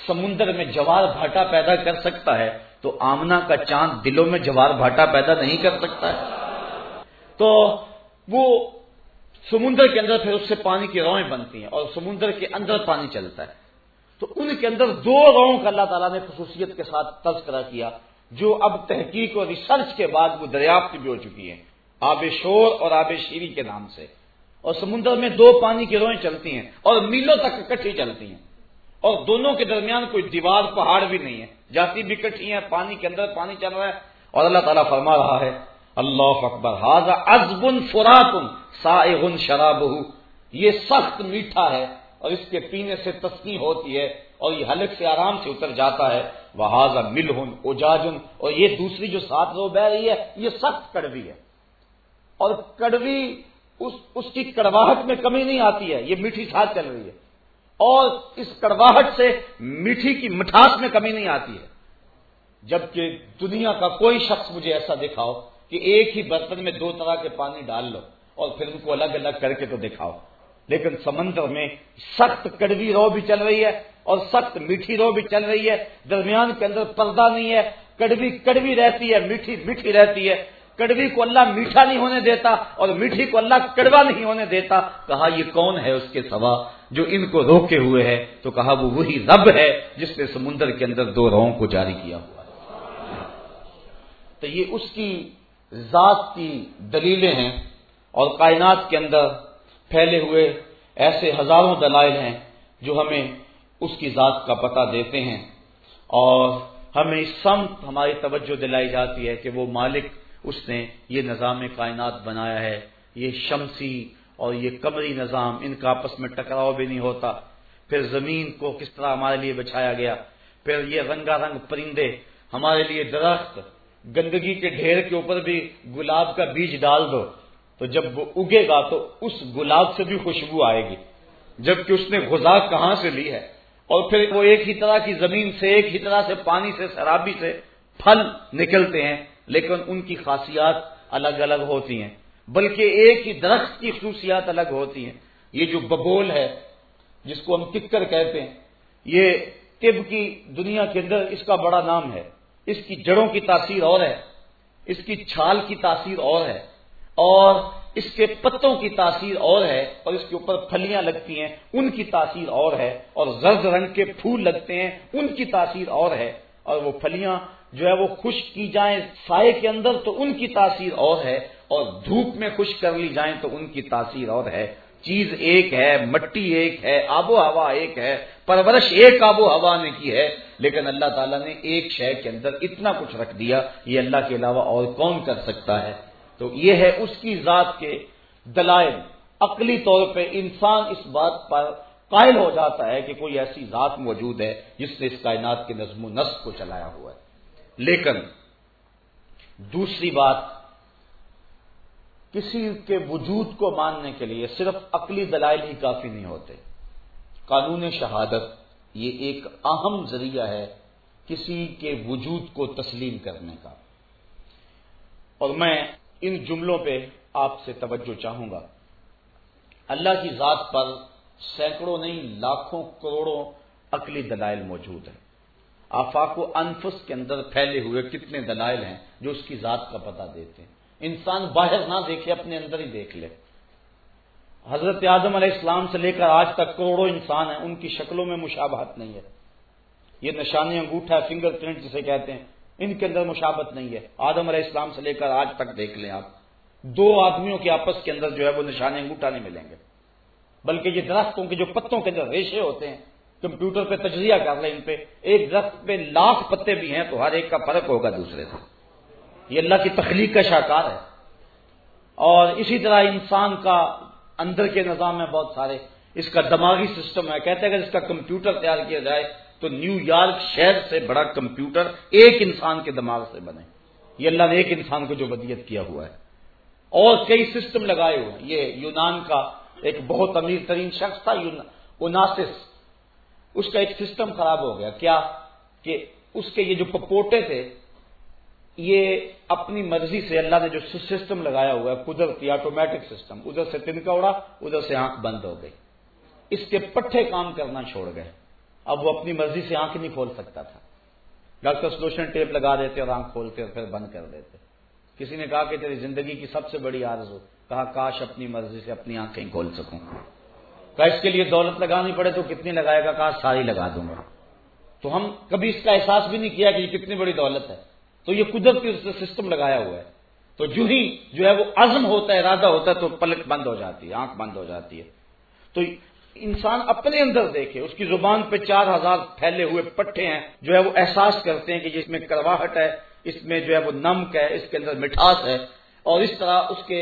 سمندر میں جوار بھاٹا پیدا کر سکتا ہے، تو آمنا کا چاند دلوں میں جوار بھاٹا پیدا نہیں کر سکتا ہے۔ تو وہ سمندر کے اندر پھر اس سے پانی کی روئیں بنتی ہیں اور سمندر کے اندر پانی چلتا ہے۔ تو ان کے اندر دو روؤں کا اللہ تعالیٰ نے خصوصیت کے ساتھ تذکرہ کیا۔ جو اب تحقیق اور ریسرچ کے بعد وہ دریافت بھی ہو چکی ہیں، آب شور اور آب شیری کے نام سے۔ اور سمندر میں دو پانی کی روئیں چلتی ہیں اور میلوں تک اکٹھی چلتی ہیں۔ اور دونوں کے درمیان کوئی دیوار، پہاڑ بھی نہیں ہے۔ جاتی بھی کٹھی ہیں، پانی کے اندر پانی چل رہا ہے۔ اور اللہ تعالیٰ فرما رہا ہے، اللہ اکبر حاضا ازبن فراتن سا شراب یہ سخت میٹھا ہے اور اس کے پینے سے تسکی ہوتی ہے اور یہ حلق سے آرام سے اتر جاتا ہے۔ وہ حاضا ملہن اجاجن اور یہ دوسری جو ساتھ رو بہ رہی ہے، یہ سخت کڑوی ہے۔ اور کڑوی اس اس کی کڑواہٹ میں کمی نہیں آتی ہے، یہ میٹھی ساتھ چل رہی ہے۔ اور اس کڑواہٹ سے میٹھی کی مٹھاس میں کمی نہیں آتی ہے۔ جبکہ دنیا کا کوئی شخص مجھے ایسا دکھاؤ کہ ایک ہی برتن میں دو طرح کے پانی ڈال لو اور پھر ان کو الگ الگ کر کے تو دکھاؤ۔ لیکن سمندر میں سخت کڑوی رو بھی چل رہی ہے اور سخت میٹھی رو بھی چل رہی ہے۔ درمیان کے اندر پردہ نہیں ہے۔ کڑوی کڑوی رہتی ہے، میٹھی میٹھی رہتی ہے۔ کڑوی کو اللہ میٹھا نہیں ہونے دیتا اور میٹھی کو اللہ کڑوا نہیں ہونے دیتا۔ کہا، یہ کون ہے اس کے سوا جو ان کو روکے ہوئے ہے؟ تو کہا، وہ وہی رب ہے جس نے سمندر کے اندر دو رو کو جاری کیا ہوا تو یہ اس کی ذات کی دلیلیں ہیں اور کائنات کے اندر پھیلے ہوئے ایسے ہزاروں دلائل ہیں جو ہمیں اس کی ذات کا پتہ دیتے ہیں۔ اور ہمیں سمت ہماری توجہ دلائی جاتی ہے کہ وہ مالک اس نے یہ نظام کائنات بنایا ہے۔ یہ شمسی اور یہ قمری نظام، ان کا آپس میں ٹکراؤ بھی نہیں ہوتا۔ پھر زمین کو کس طرح ہمارے لیے بچھایا گیا؟ پھر یہ رنگا رنگ پرندے ہمارے لیے درخت، گندگی کے ڈھیر کے اوپر بھی گلاب کا بیج ڈال دو۔ تو جب وہ اگے گا تو اس گلاب سے بھی خوشبو آئے گی۔ جبکہ اس نے غذا کہاں سے لی ہے؟ اور پھر وہ ایک ہی طرح کی زمین سے، ایک ہی طرح سے پانی سے شرابی سے پھل نکلتے ہیں، لیکن ان کی خاصیات الگ الگ ہوتی ہیں۔ بلکہ ایک ہی درخت کی خصوصیات الگ ہوتی ہیں۔ یہ جو ببول ہے، جس کو ہم ککر کہتے ہیں، یہ طب کی دنیا کے اندر اس کا بڑا نام ہے۔ اس کی جڑوں کی تاثیر اور ہے۔ اس کی چھال کی تاثیر اور ہے۔ اور اس کے پتوں کی تاثیر اور ہے اور اس کے اوپر پھلیاں لگتی ہیں، ان کی تاثیر اور ہے اور زرد رنگ کے پھول لگتے ہیں، ان کی تاثیر اور ہے اور وہ پھلیاں جو ہے وہ خشک کی جائیں سائے کے اندر تو ان کی تاثیر اور ہے اور دھوپ میں خشک کر لی جائیں تو ان کی تاثیر اور ہے۔ چیز ایک ہے، مٹی ایک ہے، آب و ہوا ایک ہے، پرورش ایک آب و ہوا نے کی ہے، لیکن اللہ تعالیٰ نے ایک شہر کے اندر اتنا کچھ رکھ دیا، یہ اللہ کے علاوہ اور کون کر سکتا ہے؟ تو یہ ہے اس کی ذات کے دلائل۔ عقلی طور پہ انسان اس بات پر قائل ہو جاتا ہے کہ کوئی ایسی ذات موجود ہے جس نے اس کائنات کے نظم و نسق کو چلایا ہوا ہے۔ لیکن دوسری بات، کسی کے وجود کو ماننے کے لیے صرف عقلی دلائل ہی کافی نہیں ہوتے۔ قانون شہادت یہ ایک اہم ذریعہ ہے کسی کے وجود کو تسلیم کرنے کا۔ اور میں ان جملوں پہ آپ سے توجہ چاہوں گا۔ اللہ کی ذات پر سینکڑوں نہیں، لاکھوں کروڑوں عقلی دلائل موجود ہیں۔ آفاق و انفس کے اندر پھیلے ہوئے کتنے دلائل ہیں جو اس کی ذات کا پتہ دیتے ہیں۔ انسان باہر نہ دیکھے، اپنے اندر ہی دیکھ لے۔ حضرت اعظم علیہ السلام سے لے کر آج تک کروڑوں انسان ہیں، ان کی شکلوں میں مشابہت نہیں ہے۔ یہ نشانی انگوٹھا فنگر پرنٹ جسے کہتے ہیں۔ ان کے اندر مشابت نہیں ہے۔ آدم علیہ السلام سے لے کر آج تک دیکھ لیں آپ۔ دو آدمیوں کے آپس کے اندر جو ہے وہ نشانے انگوٹھا نہیں ملیں گے۔ بلکہ یہ درختوں کے جو پتوں کے اندر ریشے ہوتے ہیں، کمپیوٹر پہ تجزیہ کر لیں ان پہ۔ ایک درخت پہ لاکھ پتے بھی ہیں تو ہر ایک کا فرق ہوگا دوسرے سے۔ یہ اللہ کی تخلیق کا شاکار ہے۔ اور اسی طرح انسان کا اندر کے نظام میں بہت سارے، اس کا دماغی سسٹم ہے۔ کہتے ہیں اگر اس کا کمپیوٹر تیار کیا جائے تو نیو یارک شہر سے بڑا کمپیوٹر ایک انسان کے دماغ سے بنے۔ یہ اللہ نے ایک انسان کو جو بدیت کیا ہوا ہے۔ اور کئی سسٹم لگائے ہوئے ہیں۔ یہ یونان کا ایک بہت امیر ترین شخص تھا اوناسس۔ اس کا ایک سسٹم خراب ہو گیا۔ کیا کہ اس کے یہ جو پپوٹے تھے، یہ اپنی مرضی سے اللہ نے جو سسٹم لگایا ہوا ہے قدرتی آٹومیٹک سسٹم ادھر سے تنکا اڑا، ادھر سے آنکھ بند ہو گئی۔ اس کے پٹھے کام کرنا چھوڑ گئے۔ اب وہ اپنی مرضی سے آنکھ نہیں کھول سکتا تھا۔ ڈاکٹر سلوشن ٹیپ لگا دیتے اور آنکھ کھولتے اور پھر بند کر دیتے۔ کسی نے کہا کہ تیری زندگی کی سب سے بڑی آرزو، کہا کاش اپنی مرضی سے اپنی آنکھیں کھول سکوں۔ کہا اس کے لیے دولت لگانی پڑے تو کتنی لگائے گا؟ کہا ساری لگا دوں گا۔ تو ہم کبھی اس کا احساس بھی نہیں کیا کہ یہ کتنی بڑی دولت ہے۔ تو یہ قدرتی سسٹم لگایا ہوا ہے۔ تو جو ہی جو ہے وہ عزم ہوتا ہے، ارادہ ہوتا ہے تو پلک بند ہو جاتی ہے، آنکھ بند ہو جاتی ہے۔ تو انسان اپنے اندر دیکھے، اس کی زبان پہ چار ہزار پھیلے ہوئے پٹھے ہیں، جو ہے وہ احساس کرتے ہیں کہ جس میں کرواہٹ ہے، اس میں جو ہے وہ نمک ہے، اس کے اندر مٹھاس ہے، اور اس طرح اس کے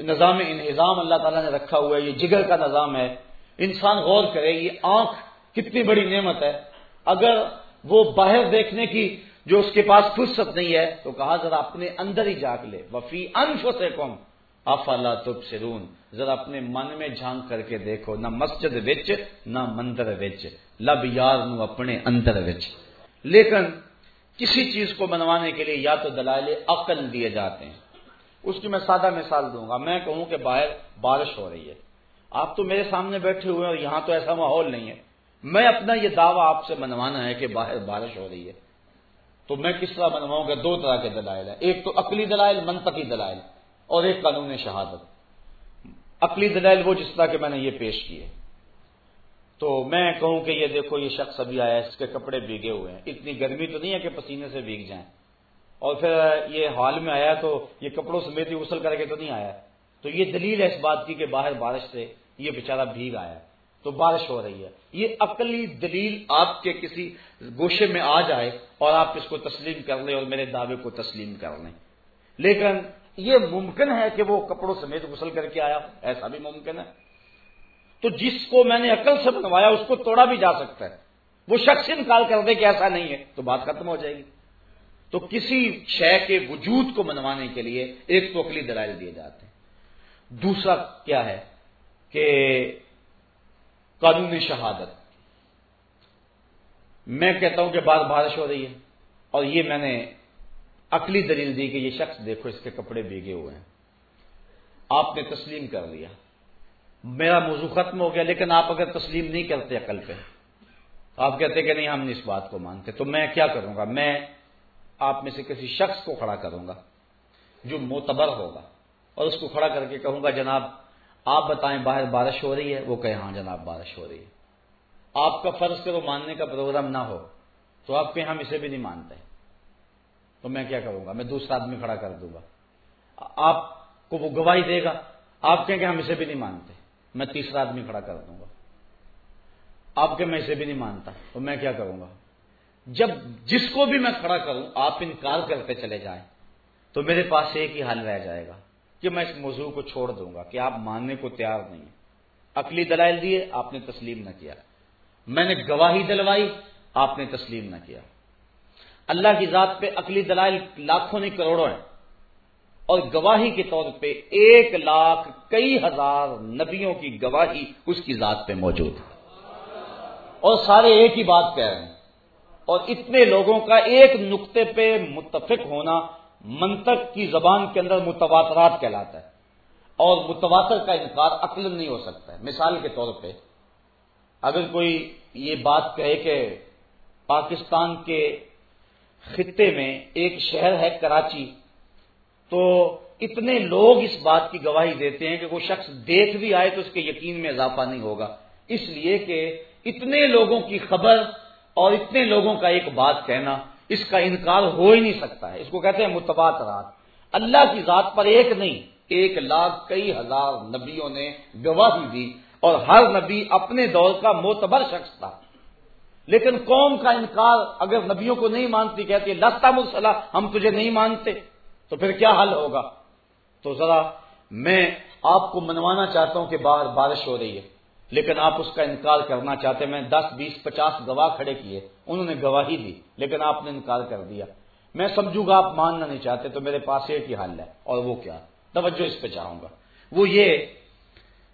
نظام انہضام اللہ تعالیٰ نے رکھا ہوا ہے، یہ جگر کا نظام ہے۔ انسان غور کرے، یہ آنکھ کتنی بڑی نعمت ہے۔ اگر وہ باہر دیکھنے کی جو اس کے پاس فرصت نہیں ہے، تو کہا ذرا اپنے اندر ہی جاگ لے۔ وفی انف سے افلا تب سرون ذرا اپنے من میں جھانک کر کے دیکھو، نہ مسجد وچ، نہ مندر وچ، لب یار نو اپنے اندر وچ۔ لیکن کسی چیز کو بنوانے کے لیے یا تو دلائل عقل دیے جاتے ہیں۔ اس کی میں سادہ مثال دوں گا، میں کہوں کہ باہر بارش ہو رہی ہے۔ آپ تو میرے سامنے بیٹھے ہوئے ہیں اور یہاں تو ایسا ماحول نہیں ہے۔ میں اپنا یہ دعویٰ آپ سے منوانا ہے کہ باہر بارش ہو رہی ہے۔ تو میں کس طرح منواؤں گا؟ دو طرح کے دلائل ہیں۔ ایک تو عقلی دلائل، منطقی دلائل۔ اور ایک قانون شہادت۔ عقلی دلائل وہ جس طرح کہ میں نے یہ پیش کیے تو میں کہوں کہ یہ دیکھو، یہ شخص ابھی آیا اس کے کپڑے بھیگے ہوئے ہیں۔ اتنی گرمی تو نہیں ہے کہ پسینے سے بھیگ جائیں۔ اور پھر یہ حال میں آیا تو یہ کپڑوں سمیت ہی غسل کر کے تو نہیں آیا۔ تو یہ دلیل ہے اس بات کی کہ باہر بارش سے یہ بیچارہ بھیگ آیا تو بارش ہو رہی ہے۔ یہ عقلی دلیل آپ کے کسی گوشے میں آ جائے اور آپ اس کو تسلیم کر لیں اور میرے دعوے کو تسلیم کر لیں۔ لیکن یہ ممکن ہے کہ وہ کپڑوں سمیت غسل کر کے آیا ایسا بھی ممکن ہے۔ تو جس کو میں نے عقل سے بنوایا، اس کو توڑا بھی جا سکتا ہے۔ وہ شخص انکار کر دے کہ ایسا نہیں ہے، تو بات ختم ہو جائے گی۔ تو کسی شے کے وجود کو منوانے کے لیے ایک تو عقلی دلائل دیے جاتے ہیں۔ دوسرا کیا ہے کہ قانون شہادت۔ میں کہتا ہوں کہ بار بارش ہو رہی ہے اور یہ میں نے عقلی دلیل دی کہ یہ شخص دیکھو اس کے کپڑے بھیگے ہوئے ہیں۔ آپ نے تسلیم کر لیا۔ میرا موضوع ختم ہو گیا، لیکن آپ اگر تسلیم نہیں کرتے عقل پہ، آپ کہتے کہ نہیں، ہم نہیں اس بات کو مانتے۔ تو میں کیا کروں گا؟ میں آپ میں سے کسی شخص کو کھڑا کروں گا جو معتبر ہوگا اور اس کو کھڑا کر کے کہوں گا، جناب، آپ بتائیں باہر بارش ہو رہی ہے؟ وہ کہے ہاں جناب، بارش ہو رہی ہے۔ آپ کا فرض کرو ماننے کا پروگرام نہ ہو، تو آپ کہیں ہم اسے بھی نہیں مانتے۔ تو میں کیا کروں گا؟ میں دوسرا آدمی کھڑا کر دوں گا۔ آپ کو وہ گواہی دے گا۔ آپ کہیں کہ ہم اسے بھی نہیں مانتے۔ میں تیسرا آدمی کھڑا کر دوں گا۔ آپ کے میں اسے بھی نہیں مانتا۔ تو میں کیا کروں گا؟ جب جس کو بھی میں کھڑا کروں، آپ انکار کرتے چلے جائیں، تو میرے پاس ایک ہی حل رہ جائے گا کہ میں اس موضوع کو چھوڑ دوں گا کہ آپ ماننے کو تیار نہیں ہیں۔ عقلی دلائل دیے، آپ نے تسلیم نہ کیا۔ میں نے گواہی دلوائی، آپ نے تسلیم نہ کیا۔ اللہ کی ذات پہ عقلی دلائل لاکھوں نہیں، کروڑوں ہیں۔ اور گواہی کے طور پہ ایک لاکھ کئی ہزار نبیوں کی گواہی اس کی ذات پہ موجود ہے۔ اور سارے ایک ہی بات کہہ رہے ہیں۔ اور اتنے لوگوں کا ایک نقطے پہ متفق ہونا منطق کی زبان کے اندر متواترات کہلاتا ہے۔ اور متواتر کا انکار عقل نہیں ہو سکتا ہے۔ مثال کے طور پہ اگر کوئی یہ بات کہے کہ پاکستان کے خطے میں ایک شہر ہے کراچی، تو اتنے لوگ اس بات کی گواہی دیتے ہیں کہ کوئی شخص دیکھ بھی آئے تو اس کے یقین میں اضافہ نہیں ہوگا۔ اس لیے کہ اتنے لوگوں کی خبر اور اتنے لوگوں کا ایک بات کہنا، اس کا انکار ہو ہی نہیں سکتا ہے۔ اس کو کہتے ہیں متبادرات اللہ کی ذات پر ایک نہیں، ایک لاکھ کئی ہزار نبیوں نے گواہی دی اور ہر نبی اپنے دور کا معتبر شخص تھا۔ لیکن قوم کا انکار اگر نبیوں کو نہیں مانتی، کہتی لستا مسلح ہم تجھے نہیں مانتے، تو پھر کیا حل ہوگا؟ تو ذرا میں آپ کو منوانا چاہتا ہوں کہ باہر بارش ہو رہی ہے، لیکن آپ اس کا انکار کرنا چاہتے میں دس، بیس، پچاس گواہ کھڑے کیے، انہوں نے گواہی دی، لیکن آپ نے انکار کر دیا۔ میں سمجھوں گا، آپ ماننا نہیں چاہتے، تو میرے پاس ایک ہی حل ہے۔ اور وہ کیا؟ توجہ اس پہ چاہوں گا۔ وہ یہ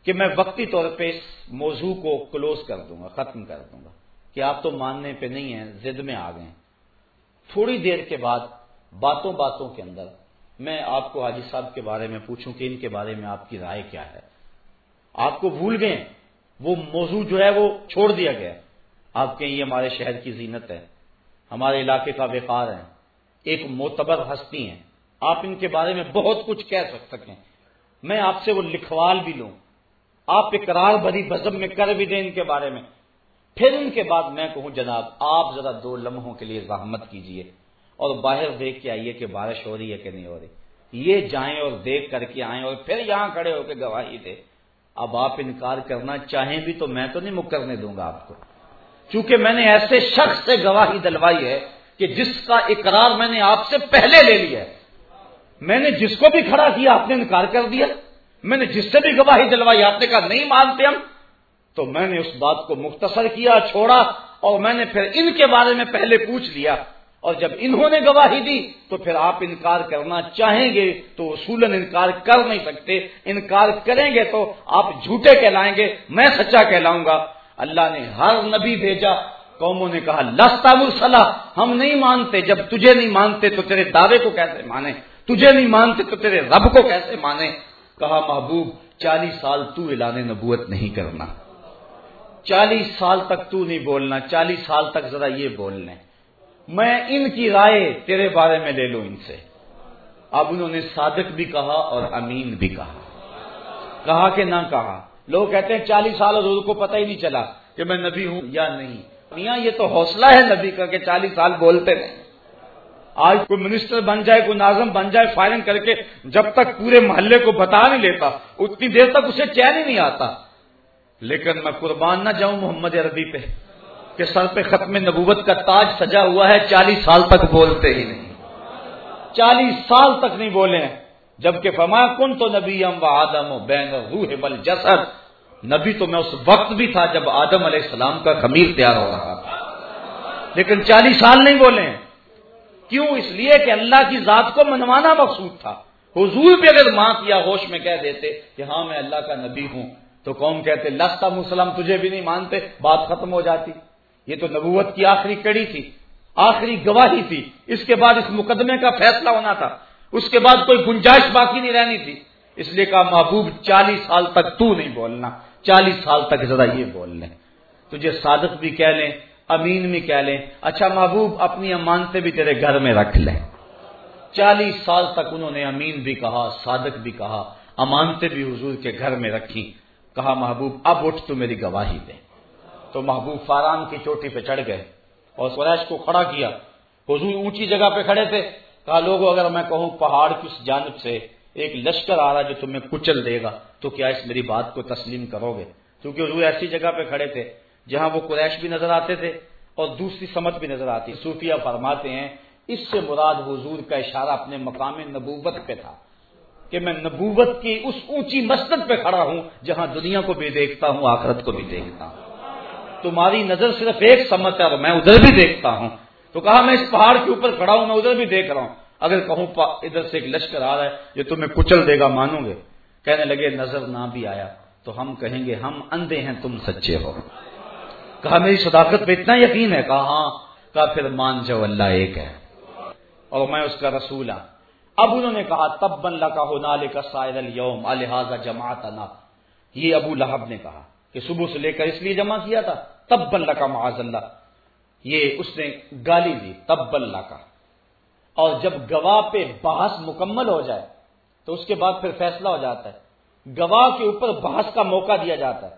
کہ میں وقتی طور پہ اس موضوع کو کلوز کر دوں گا، ختم کر دوں گا۔ کہ آپ تو ماننے پہ نہیں ہیں زد میں آ گئے۔ تھوڑی دیر کے بعد باتوں باتوں کے اندر میں آپ کو حاجی صاحب کے بارے میں پوچھوں کہ ان کے بارے میں آپ کی رائے کیا ہے۔ آپ کو بھول گئے، وہ موضوع جو ہے وہ چھوڑ دیا گیا۔ آپ کے یہ ہمارے شہر کی زینت ہے، ہمارے علاقے کا وقار ہے، ایک معتبر ہستی ہیں۔ آپ ان کے بارے میں بہت کچھ کہہ سک، سکیں۔ میں آپ سے وہ لکھوال بھی لوں۔ آپ اقرار بھری بزم میں کر بھی دیں ان کے بارے میں۔ پھر ان کے بعد میں کہوں جناب، آپ ذرا دو لمحوں کے لیے زحمت کیجیے اور باہر دیکھ کے آئیے کہ بارش ہو رہی ہے کہ نہیں ہو رہی۔ یہ جائیں اور دیکھ کر کے آئیں اور پھر یہاں کھڑے ہو کے گواہی دے اب آپ انکار کرنا چاہیں بھی تو میں تو نہیں مکرنے دوں گا آپ کو۔ چونکہ میں نے ایسے شخص سے گواہی دلوائی ہے کہ جس کا اقرار میں نے آپ سے پہلے لے لیا ہے۔ میں نے جس کو بھی کھڑا کیا، آپ نے انکار کر دیا۔ میں نے جس سے بھی گواہی دلوائی، آپ نے کہا نہیں مانتے ہم تو میں نے اس بات کو مختصر کیا، چھوڑا اور میں نے پھر ان کے بارے میں پہلے پوچھ لیا۔ اور جب انہوں نے گواہی دی تو پھر آپ انکار کرنا چاہیں گے تو اصولن انکار کر نہیں سکتے۔ انکار کریں گے تو آپ جھوٹے کہلائیں گے، میں سچا کہلاؤں گا۔ اللہ نے ہر نبی بھیجا۔ قوموں نے کہا، لستا مرسلہ، ہم نہیں مانتے، جب تجھے نہیں مانتے تو تیرے دعوے کو کیسے مانے؟ تجھے نہیں مانتے تو تیرے رب کو کیسے مانے؟ کہا، محبوب، چالیس سال تو اعلان نبوت نہیں کرنا۔ چالیس سال تک تو نہیں بولنا، چالیس سال تک ذرا یہ بولنا میں ان کی رائے تیرے بارے میں لے لوں ان سے۔ اب انہوں نے صادق بھی کہا اور امین بھی کہا۔ کہا کہ نہ کہا۔ لوگ کہتے ہیں چالیس سال حضور کو پتہ ہی نہیں چلا کہ میں نبی ہوں یا نہیں۔ میاں یہ تو حوصلہ ہے نبی کا کہ چالیس سال بولتے رہے۔ آج کوئی منسٹر بن جائے، کوئی ناظم بن جائے فائرنگ کر کے جب تک پورے محلے کو بتا نہیں لیتا، اتنی دیر تک اسے چین ہی نہیں آتا۔ لیکن میں قربان نہ جاؤں محمد عربی پہ، کہ سر پہ ختم نبوت کا تاج سجا ہوا ہے، چالیس سال تک بولتے ہی نہیں۔ چالیس سال تک نہیں بولے، جبکہ فما کن تو نبی ام و آدم و بین روح بل جسر نبی تو میں اس وقت بھی تھا جب آدم علیہ السلام کا خمیر تیار ہو رہا تھا۔ لیکن چالیس سال نہیں بولے۔ کیوں؟ اس لیے کہ اللہ کی ذات کو منوانا مقصود تھا۔ حضور بھی اگر ماں کیا ہوش میں کہہ دیتے کہ ہاں میں اللہ کا نبی ہوں تو قوم کہتے لستا مسلم تجھے بھی نہیں مانتے، بات ختم ہو جاتی۔ یہ تو نبوت کی آخری کڑی تھی، آخری گواہی تھی۔ اس کے بعد اس مقدمے کا فیصلہ ہونا تھا۔ اس کے بعد کوئی گنجائش باقی نہیں رہنی تھی۔ اس لیے کہا، محبوب، چالیس سال تک تو نہیں بولنا۔ چالیس سال تک ذرا یہ بول لیں۔ تجھے صادق بھی کہہ لیں، امین بھی کہہ لیں۔ اچھا محبوب، اپنی امانتے بھی تیرے گھر میں رکھ لیں۔ چالیس سال تک انہوں نے امین بھی کہا، صادق بھی کہا امانتے بھی حضور کے گھر میں رکھی کہا، محبوب، اب اٹھ تو میری گواہی دے. تو محبوب فاران کی چوٹی پہ چڑھ گئے اور قریش کو کھڑا کیا۔ حضور اونچی جگہ پہ کھڑے تھے۔ کہا لوگوں اگر میں کہوں پہاڑ کس جانب سے ایک لشکر آ رہا جو تمہیں کچل دے گا، تو کیا اس میری بات کو تسلیم کرو گے؟ کیونکہ حضور ایسی جگہ پہ کھڑے تھے جہاں وہ قریش بھی نظر آتے تھے اور دوسری سمت بھی نظر آتی۔ صوفیہ فرماتے ہیں، اس سے مراد حضور کا اشارہ اپنے مقام نبوت پہ تھا۔ کہ میں نبوت کی اس اونچی مسجد پہ کھڑا ہوں، جہاں دنیا کو بھی دیکھتا ہوں، آخرت کو بھی دیکھتا ہوں۔ تمہاری نظر صرف ایک سمت ہے اور میں ادھر بھی دیکھتا ہوں۔ تو کہا میں اس پہاڑ کے اوپر کھڑا ہوں، میں ادھر بھی دیکھ رہا ہوں۔ اگر کہوں ادھر سے ایک لشکر آ رہا ہے جو تمہیں کچل دے گا، مانو گے۔ کہنے لگے، نظر نہ بھی آیا۔ تو ہم کہیں گے، ہم اندھے ہیں، تم سچے ہو۔ کہا، میری صداقت پہ اتنا یقین ہے؟ کہا ہاں۔ کہا، پھر مان جاؤ، اللہ ایک ہے۔ اور میں اس کا رسول ہوں اب انہوں نے کہا تب بن لکا ہو نالے کا سائر الوم الحاظ جماعت یہ ابو لہب نے کہا کہ صبح سے لے کر اس لیے جمع کیا تھا تب بن لکا معاذ اللہ. یہ اس نے گالی دی تب بن لکا. اور جب گواہ پہ بحث مکمل ہو جائے، تو اس کے بعد پھر فیصلہ ہو جاتا ہے۔ گواہ کے اوپر بحث کا موقع دیا جاتا ہے۔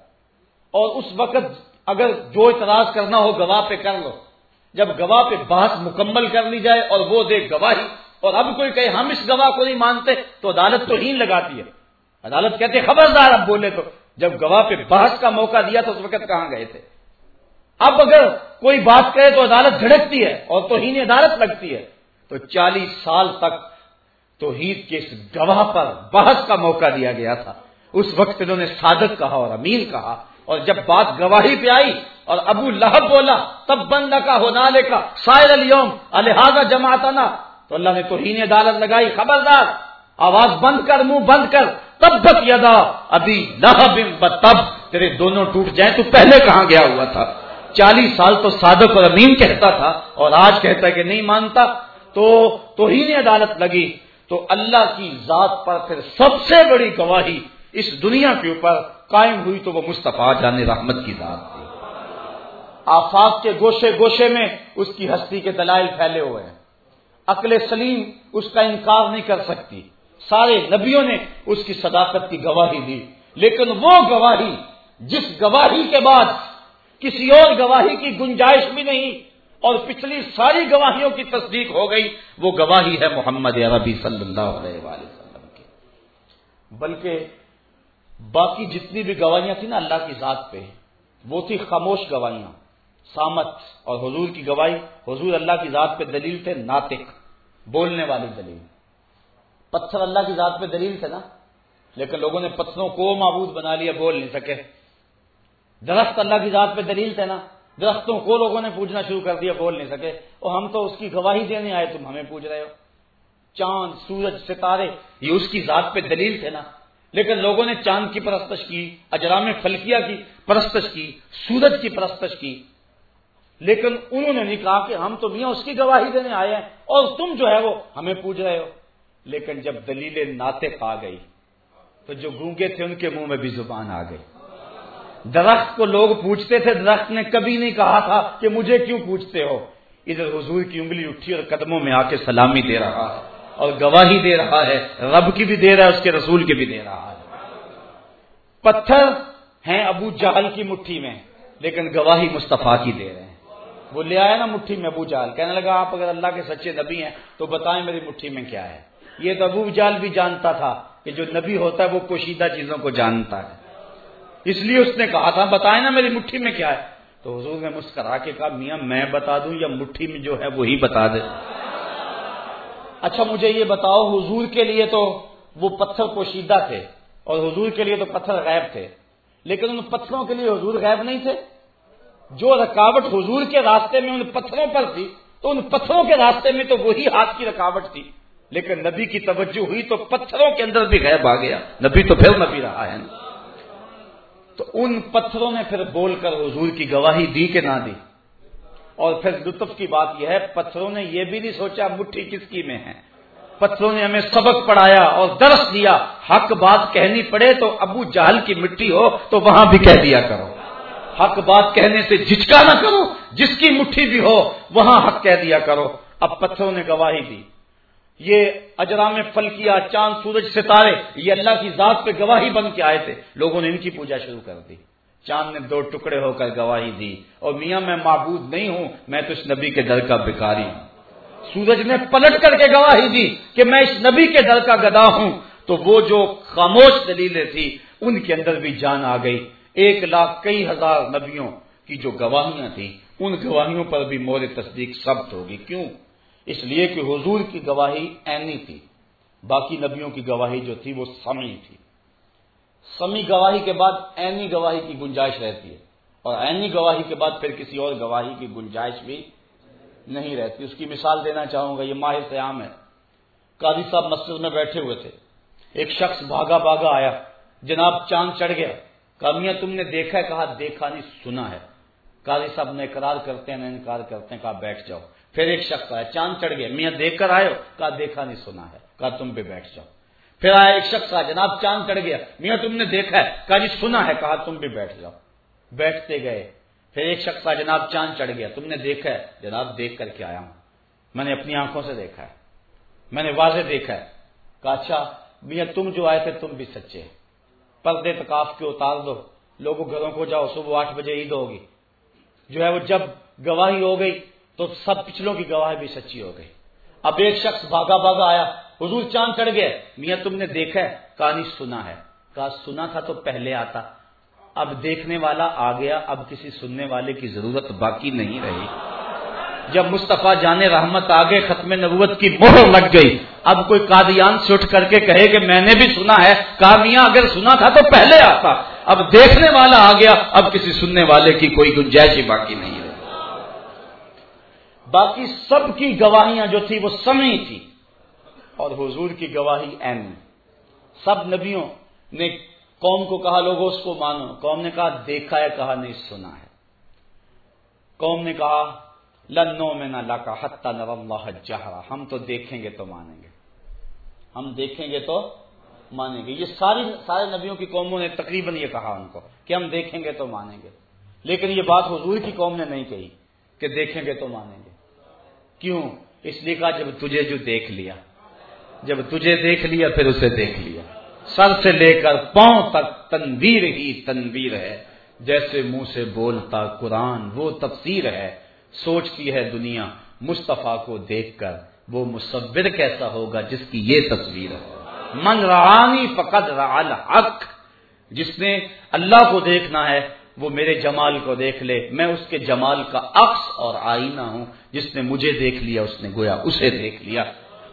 اور اس وقت اگر جو اعتراض کرنا ہو، گواہ پہ کر لو۔ جب گواہ پہ بحث مکمل کر لی جائے اور وہ دے گواہی اور اب کوئی کہے ہم اس گواہ کو نہیں مانتے تو عدالت تو ہین لگاتی ہے۔ عدالت کہتے خبردار اب بولے تو۔ جب گواہ پہ بحث کا موقع دیا تو اس وقت کہاں گئے تھے؟ اب اگر کوئی بات کرے تو عدالت جھڑکتی ہے اور تو ہی عدالت لگتی ہے۔ تو چالیس سال تک توحید کے اس گواہ پر بحث کا موقع دیا گیا تھا۔ اس وقت انہوں نے صادق کہا اور امین کہا۔ اور جب بات گواہی پہ آئی اور ابو لہب بولا، تب بند کا ہونا لے کا، سائر الوم الحاظہ جماعتنا تو اللہ نے تو ہی عدالت لگائی، خبردار۔ آواز بند کر، منہ بند کر۔ تب بت یدا ابھی لہب تب تیرے دونوں ٹوٹ جائیں تو پہلے کہاں گیا ہوا تھا؟ چالیس سال تو صادق اور امین کہتا تھا اور آج کہتا ہے کہ نہیں مانتا۔ تو تو ہی نے عدالت لگی۔ تو اللہ کی ذات پر پھر سب سے بڑی گواہی اس دنیا کے اوپر قائم ہوئی تو وہ مصطفیٰ جان رحمت کی ذات تھی۔ آفاق کے گوشے گوشے میں اس کی ہستی کے دلائل پھیلے ہوئے ہیں۔ عقل سلیم اس کا انکار نہیں کر سکتی۔ سارے نبیوں نے اس کی صداقت کی گواہی دی۔ لیکن وہ گواہی، جس گواہی کے بعد کسی اور گواہی کی گنجائش بھی نہیں اور پچھلی ساری گواہیوں کی تصدیق ہو گئی، وہ گواہی ہے محمد عربی صلی اللہ علیہ وسلم کی۔ بلکہ باقی جتنی بھی گواہیاں تھیں نا اللہ کی ذات پہ، وہ تھی خاموش گواہیاں۔ سامت اور حضور کی گواہی، حضور اللہ کی ذات پہ دلیل تھے، ناطق، بولنے والی دلیل۔ پتھر اللہ کی ذات پہ دلیل تھے نا۔ لیکن لوگوں نے پتھروں کو معبود بنا لیا، بول نہیں سکے۔ درخت اللہ کی ذات پہ دلیل تھے نا۔ درختوں کو لوگوں نے پوچھنا شروع کر دیا، بول نہیں سکے۔ اور ہم تو اس کی گواہی دینے آئے، تم ہمیں پوچھ رہے ہو۔ چاند، سورج، ستارے، یہ اس کی ذات پہ دلیل تھے نا۔ لیکن لوگوں نے چاند کی پرستش کی، اجرام فلکیا کی پرستش کی، سورج کی پرستش کی۔ لیکن انہوں نے نہیں کہا کہ ہم تو میاں اس کی گواہی دینے آئے ہیں اور تم جو ہے وہ ہمیں پوچھ رہے ہو۔ لیکن جب دلیل ناطق آ گئی تو جو گونگے تھے ان کے منہ میں بھی زبان آ گئی۔ درخت کو لوگ پوچھتے تھے، درخت نے کبھی نہیں کہا تھا کہ مجھے کیوں پوچھتے ہو؟ ادھر حضور کی انگلی اٹھی اور قدموں میں آ کے سلامی دے رہا ہے اور گواہی دے رہا ہے، رب کی بھی دے رہا ہے، اس کے رسول کی بھی دے رہا ہے۔ پتھر ہیں ابو جہل کی مٹھی میں، لیکن گواہی مصطفیٰ کی دے رہے ہیں۔ وہ لے آیا نا مٹھی میں ابو جہل۔ کہنے لگا، آپ اگر اللہ کے سچے نبی ہیں تو بتائیں میری مٹھی میں کیا ہے۔ یہ تو ابو جہل بھی جانتا تھا کہ جو نبی ہوتا ہے وہ پوشیدہ چیزوں کو جانتا ہے۔ اس لیے اس نے کہا تھا، بتائیں نا میری مٹھی میں کیا ہے۔ تو حضور نے مسکرا کے کہا، میاں میں بتا دوں یا مٹھی میں جو ہے وہی بتا دے۔ اچھا مجھے یہ بتاؤ، حضور کے لیے تو وہ پتھر پوشیدہ تھے اور حضور کے لیے تو پتھر غائب تھے۔ لیکن ان پتھروں کے لیے حضور غائب نہیں تھے۔ جو رکاوٹ حضور کے راستے میں ان پتھروں پر تھی، تو ان پتھروں کے راستے میں تو وہی ہاتھ کی رکاوٹ تھی۔ لیکن نبی کی توجہ ہوئی تو پتھروں کے اندر بھی غائب آ گیا۔ نبی تو پھر نبی رہا ہے۔ تو ان پتھروں نے پھر بول کر حضور کی گواہی دی کہ نہ دی۔ اور پھر لطف کی بات یہ ہے، پتھروں نے یہ بھی نہیں سوچا مٹھی کس کی میں ہے۔ پتھروں نے ہمیں سبق پڑھایا اور درس دیا۔ حق بات کہنی پڑے تو ابو جہل کی مٹی ہو تو وہاں بھی کہہ دیا کرو۔ حق بات کہنے سے جھجکا نہ کرو، جس کی مٹھی بھی ہو، وہاں حق کہہ دیا کرو۔ اب پتھروں نے گواہی دی۔ یہ اجرام فل کیا چاند، سورج، ستارے، یہ اللہ کی ذات پہ گواہی بن کے آئے تھے۔ لوگوں نے ان کی پوجا شروع کر دی۔ چاند نے دو ٹکڑے ہو کر گواہی دی۔ اور میاں، میں معبود نہیں ہوں، میں تو اس نبی کے در کا بکاری ہوں۔ سورج نے پلٹ کر کے گواہی دی کہ میں اس نبی کے در کا گدا ہوں۔ تو وہ جو خاموش دلیلیں تھی ان کے اندر بھی جان آ گئی۔ ایک لاکھ کئی ہزار نبیوں کی جو گواہیاں تھیں، ان گواہیوں پر بھی مور تصدیق ثبت ہوگی۔ کیوں؟ اس لیے کہ حضور کی گواہی اینی تھی، باقی نبیوں کی گواہی جو تھی وہ سمی تھی۔ سمی گواہی کے بعد اینی گواہی کی گنجائش رہتی ہے اور اینی گواہی کے بعد پھر کسی اور گواہی کی گنجائش بھی نہیں رہتی۔ اس کی مثال دینا چاہوں گا، یہ ماہر سیام ہے۔ قاضی صاحب مسجد میں بیٹھے ہوئے تھے۔ ایک شخص بھاگا بھاگا آیا، جناب چاند چڑھ گیا۔ کامیاں تم نے دیکھا ہے، کہا، دیکھا نہیں، سنا ہے۔ قاضی جی صاحب نے اقرار کرتے ہیں انکار کرتے ہیں، کہا، بیٹھ جاؤ۔ پھر ایک شخص آیا، چاند چڑھ گیا۔ میاں، دیکھ کر آئے ہو؟ کہا، دیکھا نہیں، سنا ہے۔ کہا، تم پہ بیٹھ جاؤ۔ پھر آیا ایک شخص، آیا، جناب، چاند چڑھ گیا۔ میاں، تم نے دیکھا ہے؟ کہا جی سنا ہے۔ کہا، تم بھی بیٹھ جاؤ۔ بیٹھتے گئے۔ پھر ایک شخص آیا، جناب، چاند چڑھ گیا۔ تم نے دیکھا ہے؟ جناب، دیکھ کر کے آیا ہوں۔ میں نے اپنی آنکھوں سے دیکھا ہے۔ میں نے واضح دیکھا ہے۔ کہا اچھا میاں، تم جو آئے تھے، تم بھی سچے پردے تکاف کے اتار دو۔ لوگوں گھروں کو جاؤ، صبح آٹھ بجے عید ہوگی۔ جو ہے وہ جب گواہی ہو گئی تو سب پچھلوں کی گواہی بھی سچی ہو گئی۔ اب ایک شخص بھاگا بھاگا آیا، حضور چاند چڑھ گئے میاں تم نے دیکھا ہے، کہانی سنا ہے۔ کہا، سنا تھا تو پہلے آتا۔ اب دیکھنے والا آ گیا، اب کسی سننے والے کی ضرورت باقی نہیں رہی۔ جب مصطفیٰ جانے رحمت آگے ختم نبوت کی مہر لگ گئی۔ اب کوئی قادیان سے اٹھ کر کے کہے کہ میں نے بھی سنا ہے کہا میاں اگر سنا تھا تو پہلے آتا۔ اب دیکھنے والا آ گیا، اب کسی سننے والے کی کوئی گنجائش ہی باقی نہیں رہی۔ باقی سب کی گواہیاں جو تھی وہ سمی تھی۔ اور حضور کی گواہی این سب نبیوں نے قوم کو کہا، لوگوں اس کو مانو۔ قوم نے کہا، دیکھا ہے، کہا نہیں، سنا ہے۔ قوم نے کہا لنو میں نہ لا کا حتہ نو جہرا۔ ہم تو دیکھیں گے تو مانیں گے۔ ہم دیکھیں گے تو مانیں گے۔ یہ ساری سارے نبیوں کی قوموں نے تقریباً یہ کہا ان کو کہ ہم دیکھیں گے تو مانیں گے۔ لیکن یہ بات حضور کی قوم نے نہیں کہی کہ دیکھیں گے تو مانیں گے۔ کیوں؟ اس لیے کہا جب تجھے جو دیکھ لیا۔ جب تجھے دیکھ لیا پھر اسے دیکھ لیا۔ سر سے لے کر پاؤں تک تنویر ہی تنویر ہے۔ جیسے منہ سے بولتا قرآن وہ تفسیر ہے۔ سوچتی ہے دنیا مصطفیٰ کو دیکھ کر، وہ مصور کیسا ہوگا جس کی یہ تصویر ہے۔ من رانی فقد حق جس نے اللہ کو دیکھنا ہے، وہ میرے جمال کو دیکھ لے۔ میں اس کے جمال کا عکس اور آئینہ ہوں۔ جس نے مجھے دیکھ لیا، اس نے گویا اسے دیکھ لیا۔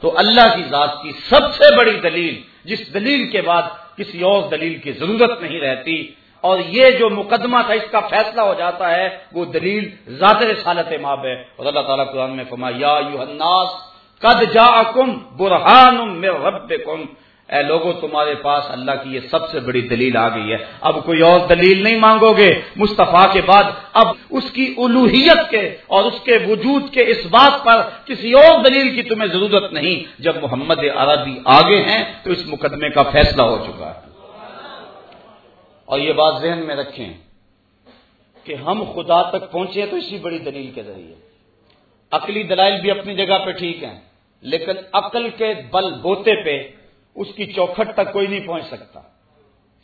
تو اللہ کی ذات کی سب سے بڑی دلیل، جس دلیل کے بعد کسی اور دلیل کی ضرورت نہیں رہتی اور یہ جو مقدمہ تھا، اس کا فیصلہ ہو جاتا ہے، وہ دلیل ذات رسالت ماب ہے۔ اور اللہ تعالیٰ قرآن میں فما یا الناس، قد جا برہان رب کم اے لوگوں، تمہارے پاس اللہ کی یہ سب سے بڑی دلیل آ گئی ہے۔ اب کوئی اور دلیل نہیں مانگو گے۔ مصطفیٰ کے بعد اب اس کی الوحیت کے اور اس کے وجود کے اس بات پر کسی اور دلیل کی تمہیں ضرورت نہیں۔ جب محمد عربی آگے ہیں، تو اس مقدمے کا فیصلہ ہو چکا ہے۔ اور یہ بات ذہن میں رکھیں کہ ہم خدا تک پہنچے تو اسی بڑی دلیل کے ذریعے۔ عقلی دلائل بھی اپنی جگہ پہ ٹھیک ہیں، لیکن عقل کے بل بوتے پہ اس کی چوکھٹ تک کوئی نہیں پہنچ سکتا۔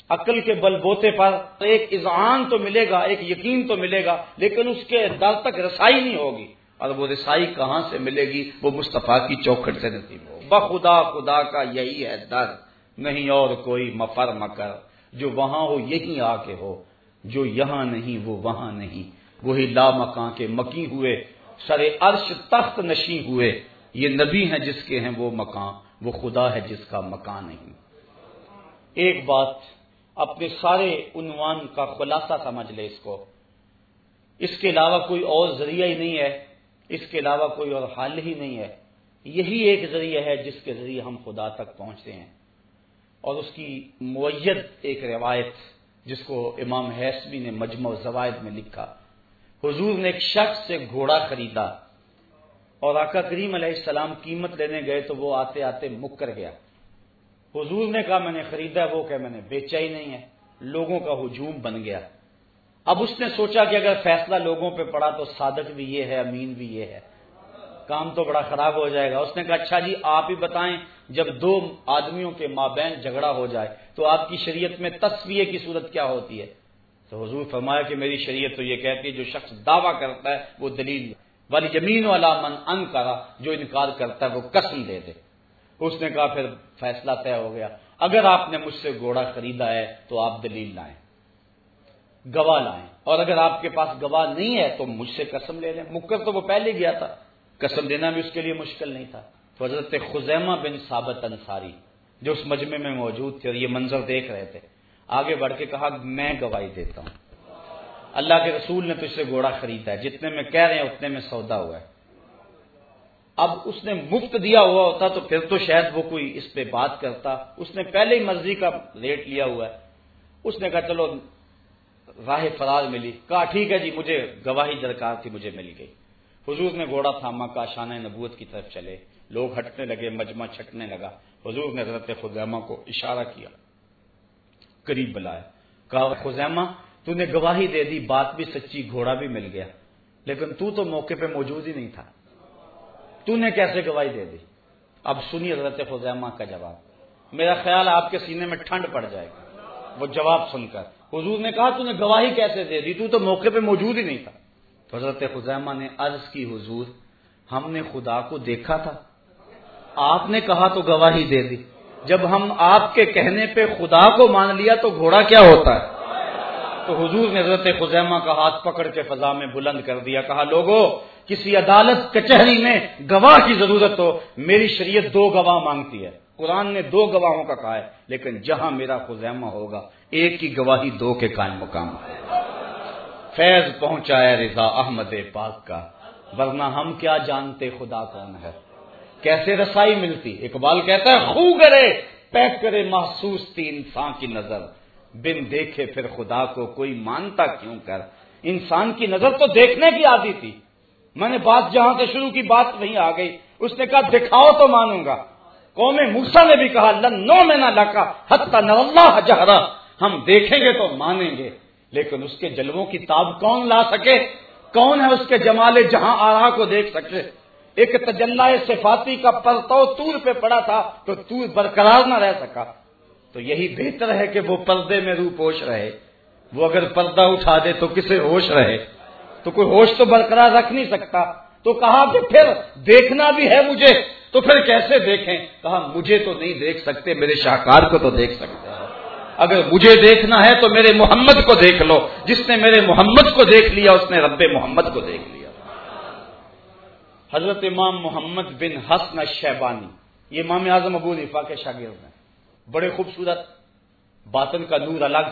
عقل کے بل بوتے پر ایک اذعان تو ملے گا، ایک یقین تو ملے گا، لیکن اس کے در تک رسائی نہیں ہوگی۔ اور وہ رسائی کہاں سے ملے گی؟ وہ مصطفیٰ کی چوکھٹ سے نصیب ہو بخدا، خدا کا یہی ہے در، نہیں اور کوئی مفر مکر۔ جو وہاں ہو یہی آ کے ہو۔ جو یہاں نہیں، وہ وہاں نہیں۔ وہی لا مکان کے مکی ہوئے، سر عرش تخت نشی ہوئے۔ یہ نبی ہیں جس کے ہیں وہ مکان وہ خدا ہے جس کا مکان نہیں۔ ایک بات اپنے سارے عنوان کا خلاصہ سمجھ لے اس کو۔ اس کے علاوہ کوئی اور ذریعہ ہی نہیں ہے، اس کے علاوہ کوئی اور حل ہی نہیں ہے۔ یہی ایک ذریعہ ہے جس کے ذریعے ہم خدا تک پہنچتے ہیں۔ اور اس کی معیت ایک روایت جس کو امام حیثمی نے مجموع زوائد میں لکھا۔ حضور نے ایک شخص سے گھوڑا خریدا اور آقا کریم علیہ السلام قیمت لینے گئے تو وہ آتے آتے مکر گیا۔ حضور نے کہا، میں نے خریدا وہ کہ میں نے بیچا ہی نہیں ہے، لوگوں کا ہجوم بن گیا۔ اب اس نے سوچا کہ اگر فیصلہ لوگوں پہ پڑا تو صادق بھی یہ ہے، امین بھی یہ ہے۔ کام تو بڑا خراب ہو جائے گا۔ اس نے کہا اچھا جی آپ ہی بتائیں جب دو آدمیوں کے مابین جھگڑا ہو جائے تو آپ کی شریعت میں تصویہ کی صورت کیا ہوتی ہے؟ تو حضور فرمایا کہ میری شریعت تو یہ کہتی ہے، جو شخص دعویٰ کرتا ہے، وہ دلیل والی زمین والا من ان کرا جو انکار کرتا ہے، وہ قسم دے دے۔ اس نے کہا، پھر فیصلہ طے ہو گیا۔ اگر آپ نے مجھ سے گھوڑا خریدا ہے، تو آپ دلیل لائیں۔ گواہ لائیں۔ اور اگر آپ کے پاس گواہ نہیں ہے، تو مجھ سے قسم لے لیں۔ مکر تو وہ پہلے گیا تھا۔ قسم دینا بھی اس کے لیے مشکل نہیں تھا۔ حضرت خزیمہ بن ثابت انصاری، جو اس مجمع میں موجود تھے اور یہ منظر دیکھ رہے تھے، آگے بڑھ کے کہا، میں گواہی دیتا ہوں۔ اللہ کے رسول نے تو اسے گھوڑا خریدا ہے، جتنے میں کہہ رہے ہیں اتنے میں سودا ہوا ہے۔ اب اس نے مفت دیا ہوا ہوتا تو پھر تو شاید وہ کوئی اس پہ بات کرتا۔ اس نے پہلے ہی مرضی کا ریٹ لیا ہوا ہے۔ اس نے کہا، چلو، راہ فرار ملی۔ کہا، ٹھیک ہے جی مجھے گواہی درکار تھی، مجھے مل گئی۔ حضور نے گھوڑا تھاما کا شانہ نبوت کی طرف چلے۔ لوگ ہٹنے لگے، مجمع چھٹنے لگا۔ حضور نے حضرت خزیمہ کو اشارہ کیا، قریب بلایا۔ کہا، خزیمہ، تو نے گواہی دے دی، بات بھی سچی، گھوڑا بھی مل گیا۔ لیکن تو تو موقع پہ موجود ہی نہیں تھا۔ تو نے کیسے گواہی دے دی؟ اب سنی حضرت خزیمہ کا جواب۔ میرا خیال آپ کے سینے میں ٹھنڈ پڑ جائے گا وہ جواب سن کر، حضور نے کہا، تو نے گواہی کیسے دے دی؟ تو تو موقع پہ موجود ہی نہیں تھا۔ تو حضرت خزیمہ نے عرض کی، حضور، ہم نے خدا کو دیکھا تھا۔ آپ نے کہا تو گواہی دے دی۔ جب ہم آپ کے کہنے پہ خدا کو مان لیا تو گھوڑا کیا ہوتا ہے؟ تو حضور نے حضرت خزیمہ کا ہاتھ پکڑ کے فضا میں بلند کر دیا۔ کہا لوگوں کسی عدالت کچہری میں گواہ کی ضرورت ہو میری شریعت دو گواہ مانگتی ہے۔ قرآن نے دو گواہوں کا کہا ہے، لیکن جہاں میرا خزیمہ ہوگا، ایک کی گواہی دو کے قائم مقام ہے۔ فیض پہنچایا رضا احمد پاک کا، ورنہ ہم کیا جانتے خدا کون ہے؟ کیسے رسائی ملتی؟ اقبال کہتا ہے، خو کرے پیک کرے محسوس تھی انسان کی نظر۔ بن دیکھے پھر خدا کو کوئی مانتا کیوں کر؟ انسان کی نظر تو دیکھنے کی عادی تھی۔ میں نے بات جہاں سے شروع کی بات وہیں آ گئی۔ اس نے کہا، دکھاؤ تو مانوں گا۔ قوم موسا نے بھی کہا، لن نو میں نہ لکا حتہ اللہ جہرا۔ ہم دیکھیں گے تو مانیں گے۔ لیکن اس کے جلووں کی تاب کون لا سکے؟ کون ہے اس کے جمال جہاں آرا کو دیکھ سکے؟ ایک تجلّہ صفاتی کا پرتو تور پہ پڑا تھا تو تور برقرار نہ رہ سکا۔ تو یہی بہتر ہے کہ وہ پردے میں روح پوش رہے۔ وہ اگر پردہ اٹھا دے تو کسے ہوش رہے؟ تو کوئی ہوش تو برقرار رکھ نہیں سکتا۔ تو کہا کہ پھر دیکھنا بھی ہے مجھے، تو پھر کیسے دیکھیں؟ کہا مجھے تو نہیں دیکھ سکتے، میرے شاہکار کو تو دیکھ سکتے۔ اگر مجھے دیکھنا ہے تو میرے محمد کو دیکھ لو۔ جس نے میرے محمد کو دیکھ لیا، اس نے رب محمد کو دیکھ لیا۔ حضرت امام محمد بن حسن شیبانی یہ امام اعظم ابو نفا کے شاگرد ہیں۔ بڑے خوبصورت، باطن کا نور الگ۔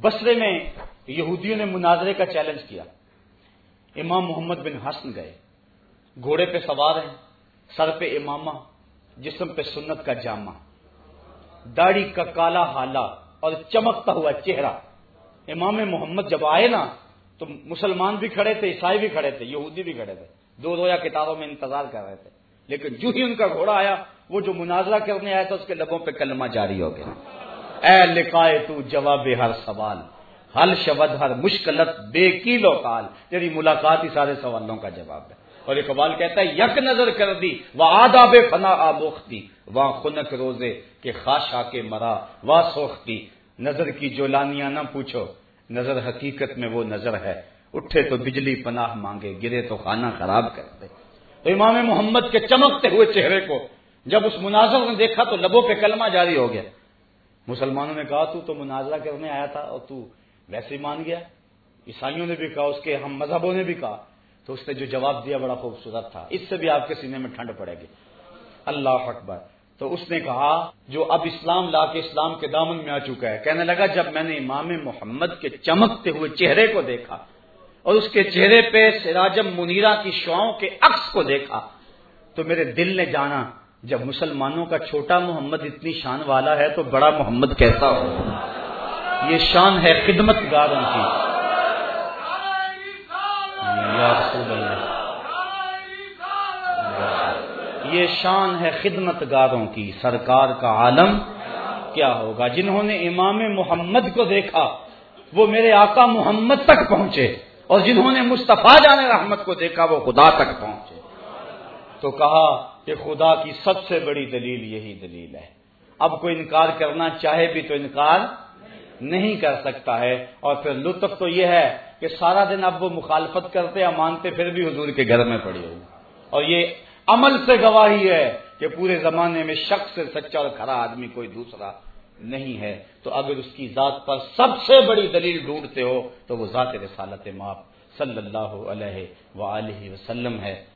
بسرے میں یہودیوں نے مناظرے کا چیلنج کیا۔ امام محمد بن حسن گئے۔ گھوڑے پہ سوار ہیں، سر پہ امامہ، جسم پہ سنت کا جامہ داڑھی کا کالا حالا اور چمکتا ہوا چہرہ۔ امام محمد جب آئے نا، تو مسلمان بھی کھڑے تھے، عیسائی بھی کھڑے تھے، یہودی بھی کھڑے تھے۔ دو رویا کتابوں میں انتظار کر رہے تھے۔ لیکن جو ہی ان کا گھوڑا آیا، وہ جو مناظرہ کرنے آیا تھا، اس کے لبوں پہ کلمہ جاری ہو گیا۔ اے لکھائے تو جواب ہر سوال حل شبد، ہر مشکلت، بے کی لوکال تیری ملاقات ہی سارے سوالوں کا جواب ہے۔ اور اقبال کہتا ہے، یک نظر کر دی وہ آداب فنا آموختی وہاں خنک روزے کے خاش آ کے مرا واہ سوختی نظر کی جو لانیاں نہ پوچھو، نظر حقیقت میں وہ نظر ہے۔ اٹھے تو بجلی پناہ مانگے، گرے تو خانہ خراب کر دے۔ تو امام محمد کے چمکتے ہوئے چہرے کو، جب اس مناظر نے دیکھا تو لبوں پہ کلمہ جاری ہو گیا۔ مسلمانوں نے کہا، تو تو مناظرہ کرنے آیا تھا اور تو ویسے ہی مان گیا۔ عیسائیوں نے بھی کہا، اس کے ہم مذہبوں نے بھی کہا۔ تو اس نے جو جواب دیا بڑا خوبصورت تھا۔ اس سے بھی آپ کے سینے میں ٹھنڈ پڑے گی۔ اللہ اکبر۔ تو اس نے کہا، جو اب اسلام لا کے اسلام کے دامن میں آ چکا ہے، کہنے لگا، جب میں نے امام محمد کے چمکتے ہوئے چہرے کو دیکھا اور اس کے چہرے پہ سراجم منیرا کی شعاؤں کے عکس کو دیکھا، تو میرے دل نے جانا، جب مسلمانوں کا چھوٹا محمد اتنی شان والا ہے تو بڑا محمد کیسا ہو؟ یہ شان ہے خدمت گاروں کی۔ یہ شان ہے خدمت گاروں کی، سرکار کا عالم کیا ہوگا؟ جنہوں نے امام محمد کو دیکھا، وہ میرے آقا محمد تک پہنچے اور جنہوں نے مصطفیٰ جان رحمت کو دیکھا، وہ خدا تک پہنچے۔ تو کہا کہ خدا کی سب سے بڑی دلیل یہی دلیل ہے۔ اب کوئی انکار کرنا چاہے بھی تو انکار نہیں کر سکتا ہے۔ اور پھر لطف تو یہ ہے کہ سارا دن اب وہ مخالفت کرتے یا مانتے، پھر بھی حضور کے گھر میں پڑی ہوئی اور یہ عمل سے گواہی ہے کہ پورے زمانے میں شخص سے سچا اور کھڑا آدمی کوئی دوسرا نہیں ہے۔ تو اگر اس کی ذات پر سب سے بڑی دلیل ڈھونڈتے ہو تو وہ ذات رسالت ماپ صلی اللہ علیہ وآلہ وسلم ہے۔